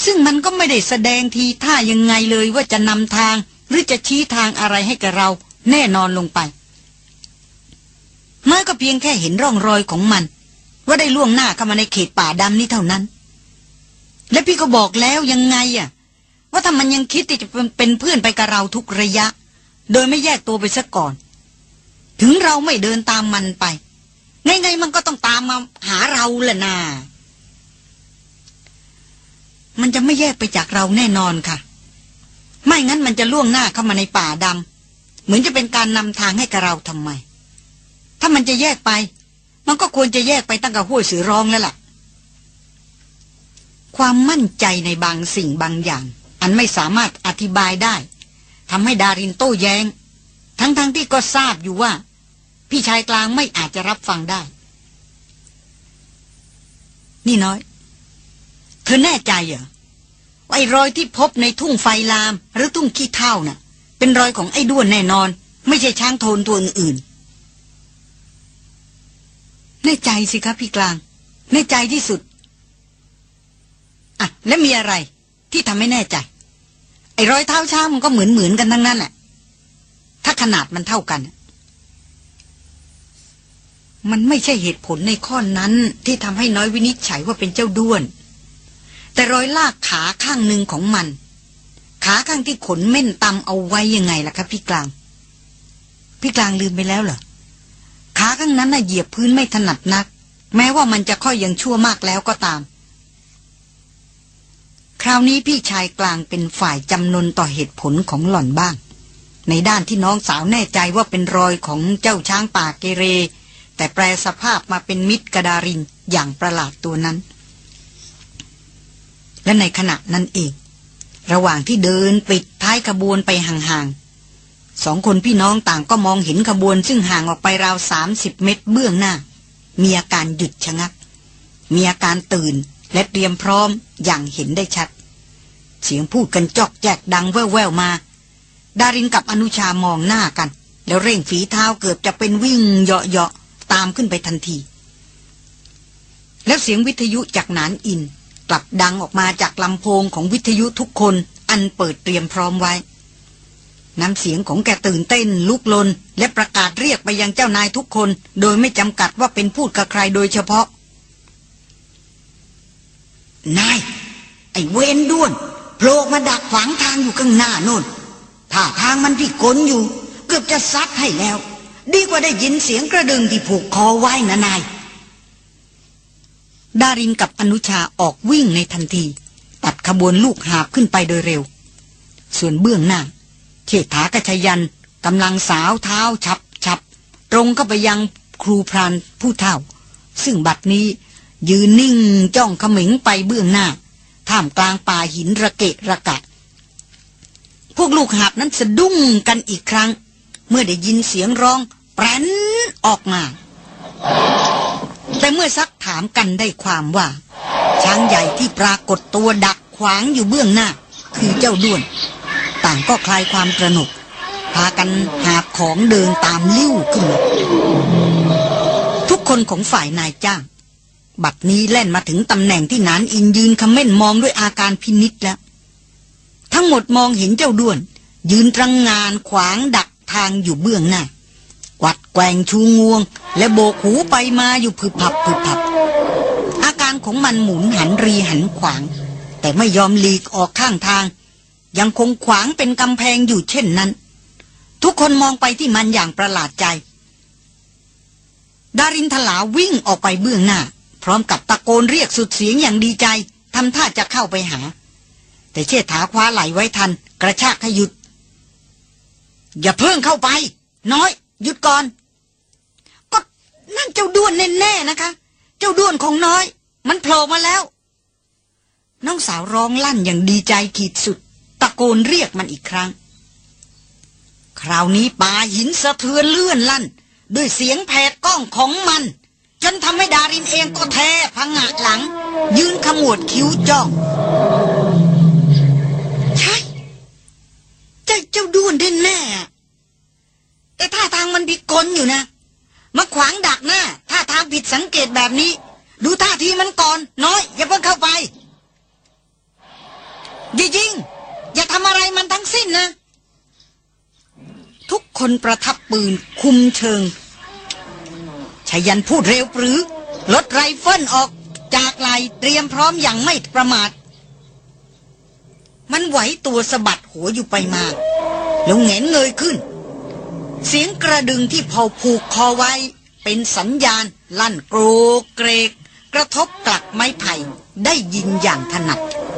ซึ่งมันก็ไม่ได้แสดงทีท่ายังไงเลยว่าจะนำทาง หรือจะชี้ทางอะไรให้กับเรา แน่นอนลงไปน้อยก็เพียงแค่เห็นร่องรอยของมัน ว่าได้ล่วงหน้าเข้ามาในเขตป่าดำนี้เท่านั้น และพี่ก็บอกแล้วยังไงอะ ว่าถ้ามันยังคิดที่จะเป็นเพื่อนไปกับเราทุกระยะ โดยไม่แยกตัวไปซะก่อน ถึงเราไม่เดินตามมันไปไงๆมันก็ต้องตามมาหาเราแหละนามันจะไม่แยกไปจากเราแน่นอนค่ะ ไม่งั้นมันจะล่วงหน้าเข้ามาในป่าดำเหมือนจะเป็นการนำทางให้กับเราทำไม ถ้ามันจะแยกไป มันก็ควรจะแยกไปตั้งแต่ห้วยสือร้องแล้วล่ะ ความมั่นใจในบางสิ่งบางอย่าง อันไม่สามารถอธิบายได้ทำให้ดารินโต้แยง้ง ทั้งๆทที่ก็ทราบอยู่ว่า พี่ชายกลางไม่อาจจะรับฟังได้ นี่น้อย เธอแน่ใจเหรอว่าไอ้รอยที่พบในทุ่งไฟลาม หรือทุ่งขี้เท่าน่ะ เป็นรอยของไอ้ด้วนแน่นอน ไม่ใช่ช้างโทนตัวอื่น แน่ใจสิครับพี่กลาง แน่ใจที่สุด อะ แล้วมีอะไร ที่ทำให้แน่ใจ ไอ้รอยเท้าช้างมันก็เหมือนเหมือนกันทั้งนั้นแหละถ้าขนาดมันเท่ากัน มันไม่ใช่เหตุผลในข้อนั้นที่ทำให้น้อยวินิจฉัยว่าเป็นเจ้าด้วน แต่รอยลากขาข้างหนึ่งของมัน ขาข้างที่ขนเม่นตำเอาไว้ยังไงล่ะครับพี่กลาง พี่กลางลืมไปแล้วเหรอ ขาข้างนั้นน่ะเหยียบพื้นไม่ถนัดนัก แม้ว่ามันจะค่อยยังชั่วมากแล้วก็ตาม คราวนี้พี่ชายกลางเป็นฝ่ายจำนนต่อเหตุผลของหล่อนบ้าง ในด้านที่น้องสาวแน่ใจว่าเป็นรอยของเจ้าช้างป่าเกเร แต่แปลสภาพมาเป็นมิตรกระดารินอย่างประหลาดตัวนั้น และในขณะนั้นเองระหว่างที่เดินปิดท้ายขบวนไปห่างๆ สองคนพี่น้องต่างก็มองเห็นขบวนซึ่งห่างออกไปราวสามสิบเมตรเบื้องหน้า มีอาการหยุดชะงัก มีอาการตื่นและเตรียมพร้อมอย่างเห็นได้ชัด เสียงพูดกันจอกแจกดังแว่วๆมา ดารินกับอนุชามองหน้ากัน แล้วเร่งฝีเท้าเกือบจะเป็นวิ่งเหาะๆตามขึ้นไปทันที แล้วเสียงวิทยุจากนานอิน กลับดังออกมาจากลำโพงของวิทยุทุกคนอันเปิดเตรียมพร้อมไว้ น้ำเสียงของแกตื่นเต้น ลุกลน และประกาศเรียกไปยังเจ้านายทุกคน โดยไม่จำกัดว่าเป็นพูดกับใครโดยเฉพาะ นาย ไอ้เวนด้วนโผล่มาดักขวางทางอยู่ข้างหน้าโน่นถ้าทางมันพิกลอยู่ เกือบจะซัดให้แล้ว ดีกว่าได้ยินเสียงกระดึงที่ผูกคอไว้นะนาย ดารินกับอนุชาออกวิ่งในทันที ตัดขบวนลูกหาบขึ้นไปโดยเร็ว ส่วนเบื้องหน้า เขตถากะชยันกำลังสาวเท้าฉับฉับตรงเข้าไปยังครูพรานผู้เฒ่า ซึ่งบัดนี้ยืนนิ่งจ้องขมิงไปเบื้องหน้า ท่ามกลางป่าหินระเกะระกะ พวกลูกหาบนั้นสะดุ้งกันอีกครั้ง เมื่อได้ยินเสียงร้องแปรนออกมา แต่เมื่อซักถามกันได้ความว่า ช้างใหญ่ที่ปรากฏตัวดักขวางอยู่เบื้องหน้า คือเจ้าด้วน ต่างก็คลายความตระหนก พากันหาของเดินตามลิ้วขึ้นมาทุกคนของฝ่ายนายจ้าง บัดนี้แล่นมาถึงตำแหน่งที่นานอินยืนคำเม่นมองด้วยอาการพินิษแล้ว ทั้งหมดมองเห็นเจ้าด้วน ยืนตรังงานขวางดักทางอยู่เบื้องหน้ากวัดแกว่งชูงวง และโบกหูไปมาอยู่ผึบผับผึบผับ อาการของมันหมุนหันรีหันขวาง แต่ไม่ยอมหลีกออกข้างทาง ยังคงขวางเป็นกำแพงอยู่เช่นนั้น ทุกคนมองไปที่มันอย่างประหลาดใจ ดารินทลาวิ่งออกไปเบื้องหน้า พร้อมกับตะโกนเรียกสุดเสียงอย่างดีใจทำท่าจะเข้าไปหา แต่เชษฐาคว้าไหลไว้ทัน กระชากให้หยุด อย่าเพิ่งเข้าไป น้อย หยุดก่อน ก็นั่นเจ้าด้วนแน่ๆนะคะ เจ้าด้วนของน้อย มันโผล่มาแล้วน้องสาวร้องลั่นอย่างดีใจขีดสุด ตะโกนเรียกมันอีกครั้ง คราวนี้ป่าหินสะเทือนเลื่อนลั่น ด้วยเสียงแผดกล้องของมันจนทำให้ดารินเองก็แทพังงะหลัง ยืนขมวดคิ้วจ้องใช่เจ้าด้วนแน่แน่แต่ท่าทางมันพิกลอยู่นะมาขวางดักหน้าท่าทางผิดสังเกตแบบนี้ ดูท่าทีมันก่อน น้อย อย่าเพิ่งเข้าไปอย่ายิง อย่าทำอะไรมันทั้งสิ้นนะ ทุกคนประทับปืนคุมเชิงชายันพูดเร็วปรื๋อ ลดไรเฟิลออกจากไหล่เตรียมพร้อมอย่างไม่ประมาท มันไหวตัวสะบัดหัวอยู่ไปมา แล้วเงนเงยขึ้น เสียงกระดึงที่เผาผูกคอไว้ เป็นสัญญาณ ลั่นโกรกเกรก กระทบกลักไม้ไผ่ได้ยินอย่างถนัด